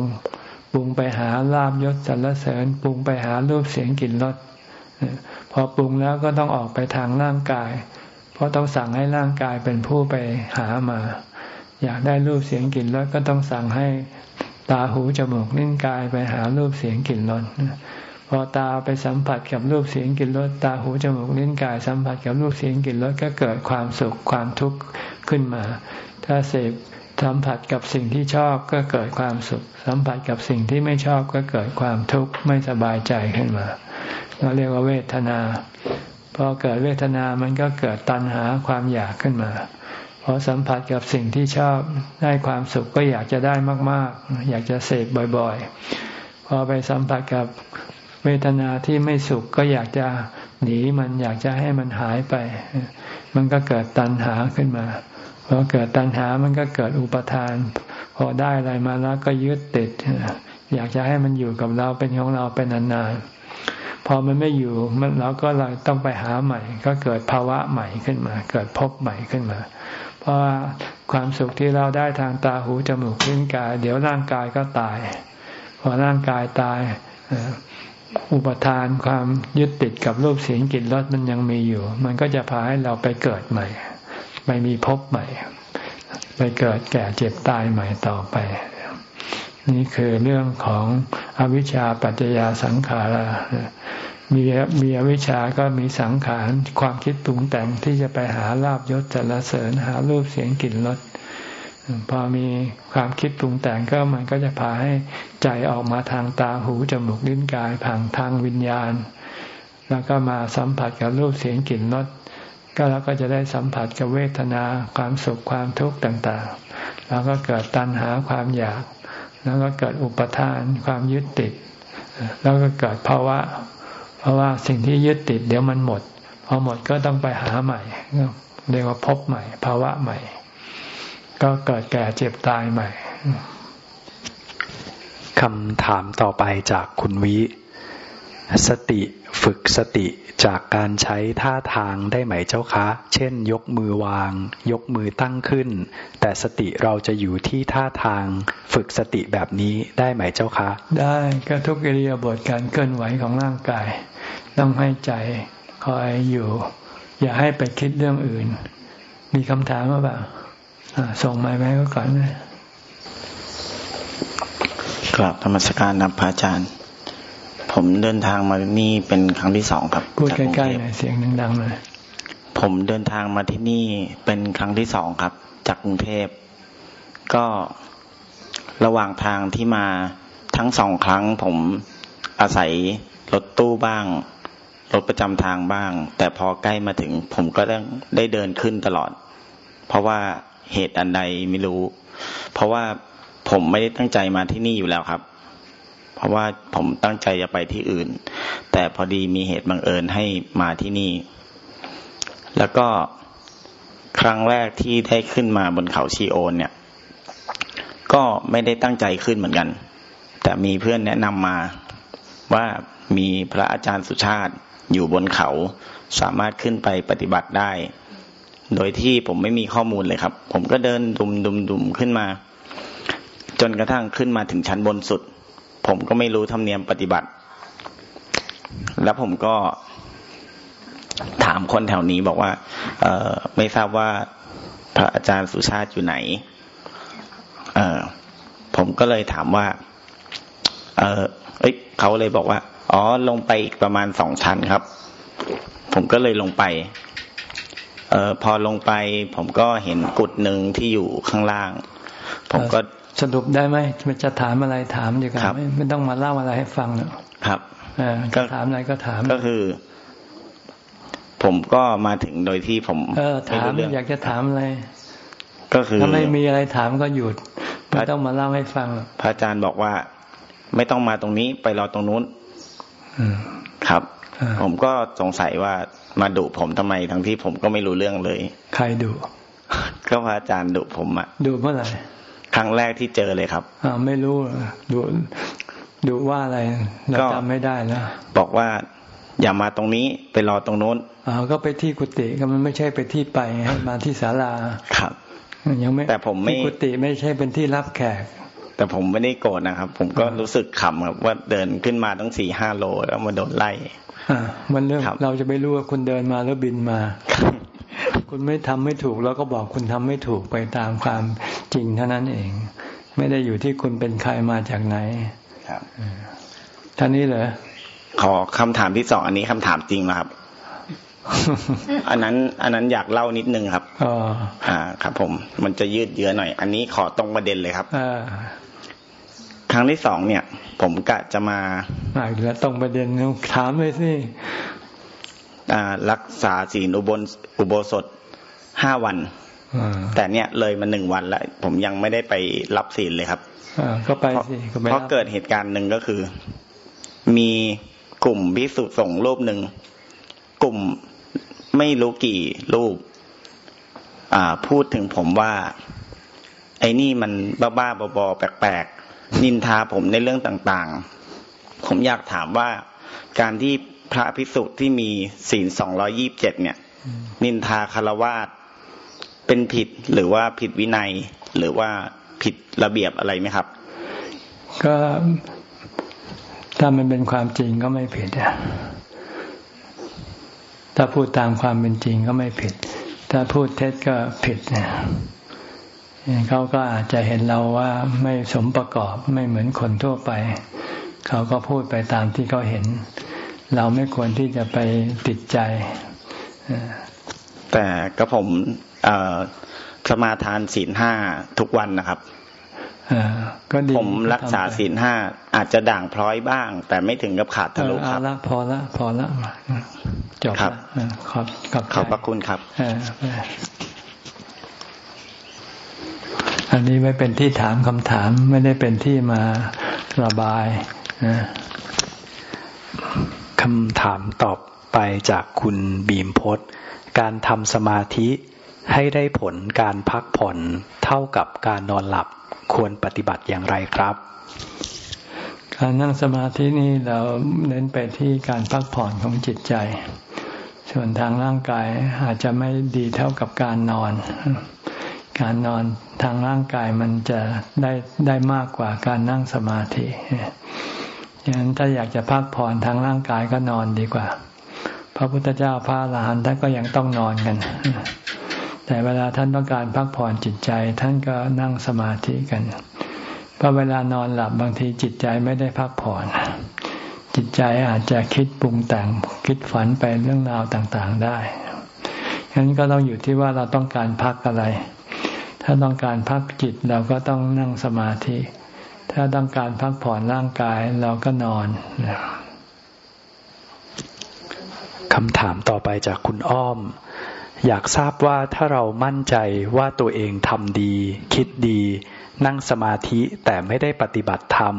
ปรุงไปหาลาบยศสรรเสริญ ปรุงไปหารูปเสียงกลิ่นรสพอปรุงแล้วก็ต้องออกไปทางร่างกาย เพราะต้องสั่งให้ร่างกายเป็นผู้ไปหามา อยากได้รูปเสียงกลิ่นรสก็ต้องสั่งให้ ตาหูจมูกลิ้นกายไปหารูปเสียงกลิ่นรสพอตาไปสัมผัสกับรูปเสียงกลิ่นรสตาหูจมูกลิ้นกายสัมผัสกับรูปเสียงกลิ่นรสก็เกิดความสุขความทุกข์ขึ้นมา ถ้าเสพสัมผัสกับสิ่งที่ชอบก็เกิดความสุข สัมผัสกับสิ่งที่ไม่ชอบก็เกิดความทุกข์ไม่สบายใจขึ้นมา เราเรียกว่าเวทนา พอเกิดเวทนามันก็เกิดตัณหาความอยากขึ้นมา พอสัมผัสกับสิ่งที่ชอบได้ความสุขก็อยากจะได้มาก ๆ อยากจะเสพบ่อยๆ พอไปสัมผัสกับเวทนาที่ไม่สุขก็อยากจะหนีมันอยากจะให้มันหายไป มันก็เกิดตัณหาขึ้นมาพอเกิดตัณหามันก็เกิดอุปทาน พอได้อะไรมาแล้วก็ยึดติด อยากจะให้มันอยู่กับเราเป็นของเราเป็นนานๆพอมันไม่อยู่มันเราก็เลยต้องไปหาใหม่ ก็เกิดภาวะใหม่ขึ้นมา เกิดภพใหม่ขึ้นมา ราะว่าความสุขที่เราได้ทางตาหูจมูกลิ้นกาย เดี๋ยวร่างกายก็ตาย พอร่างกายตายอุปทานความยึดติดกับรูปเสียงกลิ่นรสมันยังมีอยู่ มันก็จะพาให้เราไปเกิดใหม่ไปมีภพใหม่ ไปเกิดแก่เจ็บตายใหม่ต่อไป นี่คือเรื่องของอวิชชาปัจจยาสังขารา มีมีอวิชาก็มีสังขารความคิดปรุงแต่งที่จะไปหาลาบยศจรเสริญหารูปเสียงกลิ่นรสพอมีความคิดปรุงแต่งก็มันก็จะพาให้ใจออกมาทางตาหูจมูกลิ้นกายผ่านทางวิญญาณ แล้วก็มาสัมผัสกับรูปเสียงกลิ่นรสก็เราก็จะได้สัมผัสกับเวทนาความสุขความทุกข์ต่างๆ แล้วก็เกิดตัณหาความอยาก แล้วก็เกิดอุปทานความยึดติด แล้วก็เกิดภาวะ ราะว่าสิ่งที่ยึดติด เดี๋ยวมันหมด พอหมดก็ต้องไปหาใหม่เรียกว่าพบใหม่ ภาวะใหม่ ก็เกิดแก่เจ็บตายใหม่คำถามต่อไปจากคุณวิ สติฝึกสติจากการใช้ท่าทางได้ไหมเจ้าคะ เช่น ยกมือวาง ยกมือตั้งขึ้น แต่สติเราจะอยู่ที่ท่าทาง ฝึกสติแบบนี้ได้ไหมเจ้าคะ ได้ก็ทุกอิริยาบถการเคลื่อนไหวของร่างกาย ต้องให้ใจคอยอยู่ อย่าให้ไปคิดเรื่องอื่น มีคำถามว่าแบบส่งมาไหมก็ก่อนนะกราบธรรมสการนับพระอาจารย์ ผมเดินทางมานี่เป็นครั้งที่สองครับพูดใกล้ๆหน่อยเสียงดังๆเลยผมเดินทางมาที่นี่เป็นครั้งที่สองครับ จากกรุงเทพก็ระหว่างทางที่มาทั้งสองครั้ง ผมอาศัยรถตู้บ้าง รถประจำทางบ้าง แต่พอใกล้มาถึง ผมก็ได้ได้เดินขึ้นตลอด เพราะว่าเหตุอันใดไม่รู้ เพราะว่าผมไม่ได้ตั้งใจมาที่นี่อยู่แล้วครับ เพราะว่าผมตั้งใจจะไปที่อื่น แต่พอดีมีเหตุบังเอิญให้มาที่นี่ แล้วก็ครั้งแรกที่ได้ขึ้นมาบนเขาชีโอนเนี่ย ก็ไม่ได้ตั้งใจขึ้นเหมือนกัน แต่มีเพื่อนแนะนำมาว่ามีพระอาจารย์สุชาติ อยู่บนเขา สามารถขึ้นไปปฏิบัติได้ โดยที่ผมไม่มีข้อมูลเลยครับ ผมก็เดินดุมดุมดุมขึ้นมา จนกระทั่งขึ้นมาถึงชั้นบนสุด ผมก็ไม่รู้ธรรมเนียมปฏิบัติ แล้วผมก็ถามคนแถวนี้บอกว่า เออไม่ทราบว่าพระอาจารย์สุชาติอยู่ไหน เออผมก็เลยถามว่า เออเอ้ยเขาเลยบอกว่า อ๋อ ลงไปอีกประมาณสองชั้นครับ ผมก็เลยลงไป เออพอลงไป ผมก็เห็นกุดหนึ่งที่อยู่ข้างล่าง ผมก็สรุปได้ไหมมันจะถามอะไรถามดีกว่าไม่ไม่ต้องมาเล่าอะไรให้ฟังเนอะครับก็ถามอะไรก็ถามก็คือ ผมก็มาถึงโดยที่ผม เออถามอยากจะถามอะไร ก็คือถ้าไม่มีอะไรถามก็หยุดไม่ต้องมาเล่าให้ฟัง พระอาจารย์บอกว่า ไม่ต้องมาตรงนี้ไปรอตรงนู้น ครับ ผมก็สงสัยว่ามาดุผมทำไมทั้งที่ผมก็ไม่รู้เรื่องเลย ใครดุก็พระอาจารย์ดุผมอะดุเมื่อไหร่ครั้งแรกที่เจอเลยครับอ่าไม่รู้ดูดูว่าอะไรเราจำไม่ได้แล้วบอกว่าอย่ามาตรงนี้ไปรอตรงโน้นอ่าก็ไปที่กุฏิก็มันไม่ใช่ไปที่ไปให้มาที่ศาลาครับ ยังไม่แต่ผมไม่กุฏิไม่ใช่เป็นที่รับแขก แต่ผมไม่ได้โกรธนะครับ ผมก็รู้สึกขำครับว่าเดินขึ้นมาตั้งสี่ห้าโลแล้วมาโดนไล่อ่ามันเรื่องเราจะไม่รู้ว่าคุณเดินมาแล้วบินมา คุณไม่ทำไม่ถูกแล้วก็บอกคุณทำไม่ถูกไปตามความจริงเท่านั้นเอง ไม่ได้อยู่ที่คุณเป็นใครมาจากไหน ครับท่านี้เหรอขอคำถามที่สองอันนี้คำถามจริงนะครับ อันนั้น อันนั้นอยากเล่านิดนึงครับอ๋ออ่า ครับ ผม มันจะยืดเยื้อหน่อย อันนี้ขอตรงประเด็นเลยครับอค รั้งที่สองเนี่ย ผมกะจะมาอ่าแล้วตรงประเด็นถามเลยสิรักษาศีลอุบลอุโบสถห้าวันแต่เนี่ยเลยมาหนึ่งวันแล้ว ผมยังไม่ได้ไปรับศีลเลยครับก็ไปสิเพราะเกิดเหตุการณ์หนึ่งก็คือ มีกลุ่มพิสุส่งรูปหนึ่งกลุ่มไม่รู้กี่รูป อ่า พูดถึงผมว่า ไอ้นี่มันบ้าๆบอๆแปลกๆ นินทาผมในเรื่องต่างๆ ผมอยากถามว่าการที่พระภิกษุที่มีศีลสองร้อยี่บเจ็ดเนี่ย นินทาคารวาสเป็นผิดหรือว่าผิดวินัย หรือว่าผิดระเบียบอะไรไหมครับ ก็ถ้ามันเป็นความจริงก็ไม่ผิดอะถ้าพูดตามความเป็นจริงก็ไม่ผิด ถ้าพูดเท็จก็ผิดเนี่ย เขาก็อาจจะเห็นเราว่าไม่สมประกอบไม่เหมือนคนทั่วไป เขาก็พูดไปตามที่เขาเห็น เราไม่ควรที่จะไปติดใจ แต่ก็ผมสมาทานศีลห้าทุกวันนะครับก็ดีผมรักษาศีลห้าอาจจะด่างพร้อยบ้าง แต่ไม่ถึงกับขาดทะลุครับพอละพอละจบครับขอบขอบพระคุณครับ อันนี้ไม่เป็นที่ถามคำถามไม่ได้เป็นที่มาระบายคำถามตอบไปจากคุณบีมพศการทำสมาธิให้ได้ผลการพักผ่อนเท่ากับการนอนหลับควรปฏิบัติอย่างไรครับ การนั่งสมาธินี้เราเน้นไปที่การพักผ่อนของจิตใจ ส่วนทางร่างกายอาจจะไม่ดีเท่ากับการนอน การนอนทางร่างกายมันจะได้ได้มากกว่าการนั่งสมาธิฉะนั้นถ้าอยากจะพักผ่อนทางร่างกายก็นอนดีกว่า พระพุทธเจ้าพระอรหันต์ท่านก็ยังต้องนอนกัน แต่เวลาท่านต้องการพักผ่อนจิตใจ ท่านก็นั่งสมาธิกันเพราะเวลานอนหลับบางทีจิตใจไม่ได้พักผ่อน จิตใจอาจจะคิดปรุงแต่งคิดฝันไปเรื่องราวต่างๆได้ฉะนั้นก็ต้องอยู่ที่ว่าเราต้องการพักอะไร ถ้าต้องการพักจิตเราก็ต้องนั่งสมาธิ ถ้าต้องการพักผ่อนร่างกายเราก็นอนคำถามต่อไปจากคุณอ้อม อยากทราบว่าถ้าเรามั่นใจว่าตัวเองทำดี คิดดี นั่งสมาธิแต่ไม่ได้ปฏิบัติธรรม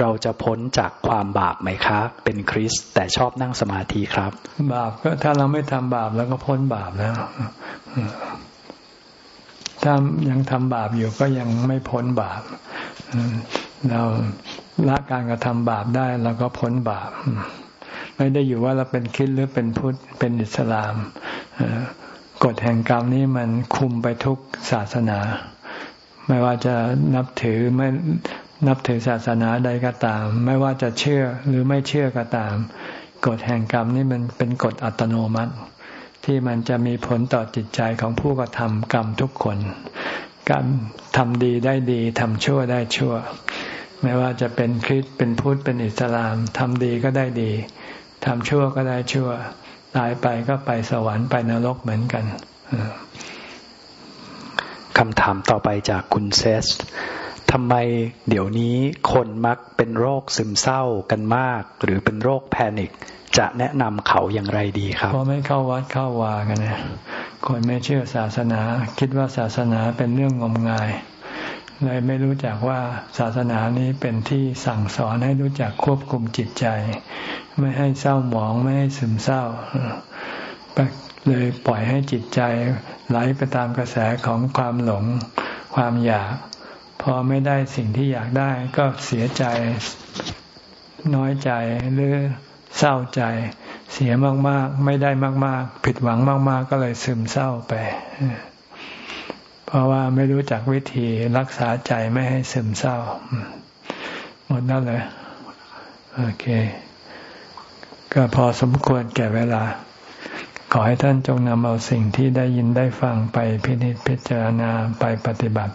เราจะพ้นจากความบาปไหมครับเป็นคริสแต่ชอบนั่งสมาธิครับ บาปก็ถ้าเราไม่ทำบาปแล้วก็พ้นบาปแล้ว ถ้ายังทำบาปอยู่ก็ยังไม่พ้นบาป เราละการกระทำบาปได้เราก็พ้นบาป ไม่ได้อยู่ว่าเราเป็นคิดหรือเป็นพุทธเป็นอิสลามกฎแห่งกรรมนี้มันคุมไปทุกศาสนา ไม่ว่าจะนับถือไม่นับถือศาสนาใดก็ตาม ไม่ว่าจะเชื่อหรือไม่เชื่อก็ตามกฎแห่งกรรมนี่มันเป็นกฎอัตโนมัติ ที่มันจะมีผลต่อจิตใจของผู้กระทำกรรมทุกคนการมทำดีได้ดีทำชั่วได้ชั่ว ไม่ว่าจะเป็นคริสเป็นพุทธเป็นอิสลามทำดีก็ได้ดีทำชั่วก็ได้ชั่ว ตายไปก็ไปสวรรค์ไปนรกเหมือนกันคำถามต่อไปจากคุณเซสทำไมเดี๋ยวนี้คนมักเป็นโรคซึมเศร้ากันมาก หรือเป็นโรคแพนิค จะแนะนำเขาอย่างไรดีครับเพราะไม่เข้าวัดเข้าวากันนะคนไม่เชื่อศาสนา คิดว่าศาสนาเป็นเรื่องงมงาย เลยไม่รู้จักว่าศาสนานี้เป็นที่สั่งสอนให้รู้จักควบคุมจิตใจ ไม่ให้เศร้าหมองไม่ให้ซึมเศร้าเลยปล่อยให้จิตใจไหลไปตามกระแสของความหลง ความอยาก พอไม่ได้สิ่งที่อยากได้ก็เสียใจน้อยใจหรือ เศร้าใจ เสียมากๆ ไม่ได้มาก ๆ ผิดหวังมาก ๆ ก็เลยซึมเศร้าไป เพราะว่าไม่รู้จักวิธีรักษาใจไม่ให้ซึมเศร้า หมดนั่นเลยโอเค ก็พอสมควรแก่เวลา ขอให้ท่านจงนำเอาสิ่งที่ได้ยินได้ฟังไปพินิจพิจารณาไปปฏิบัติ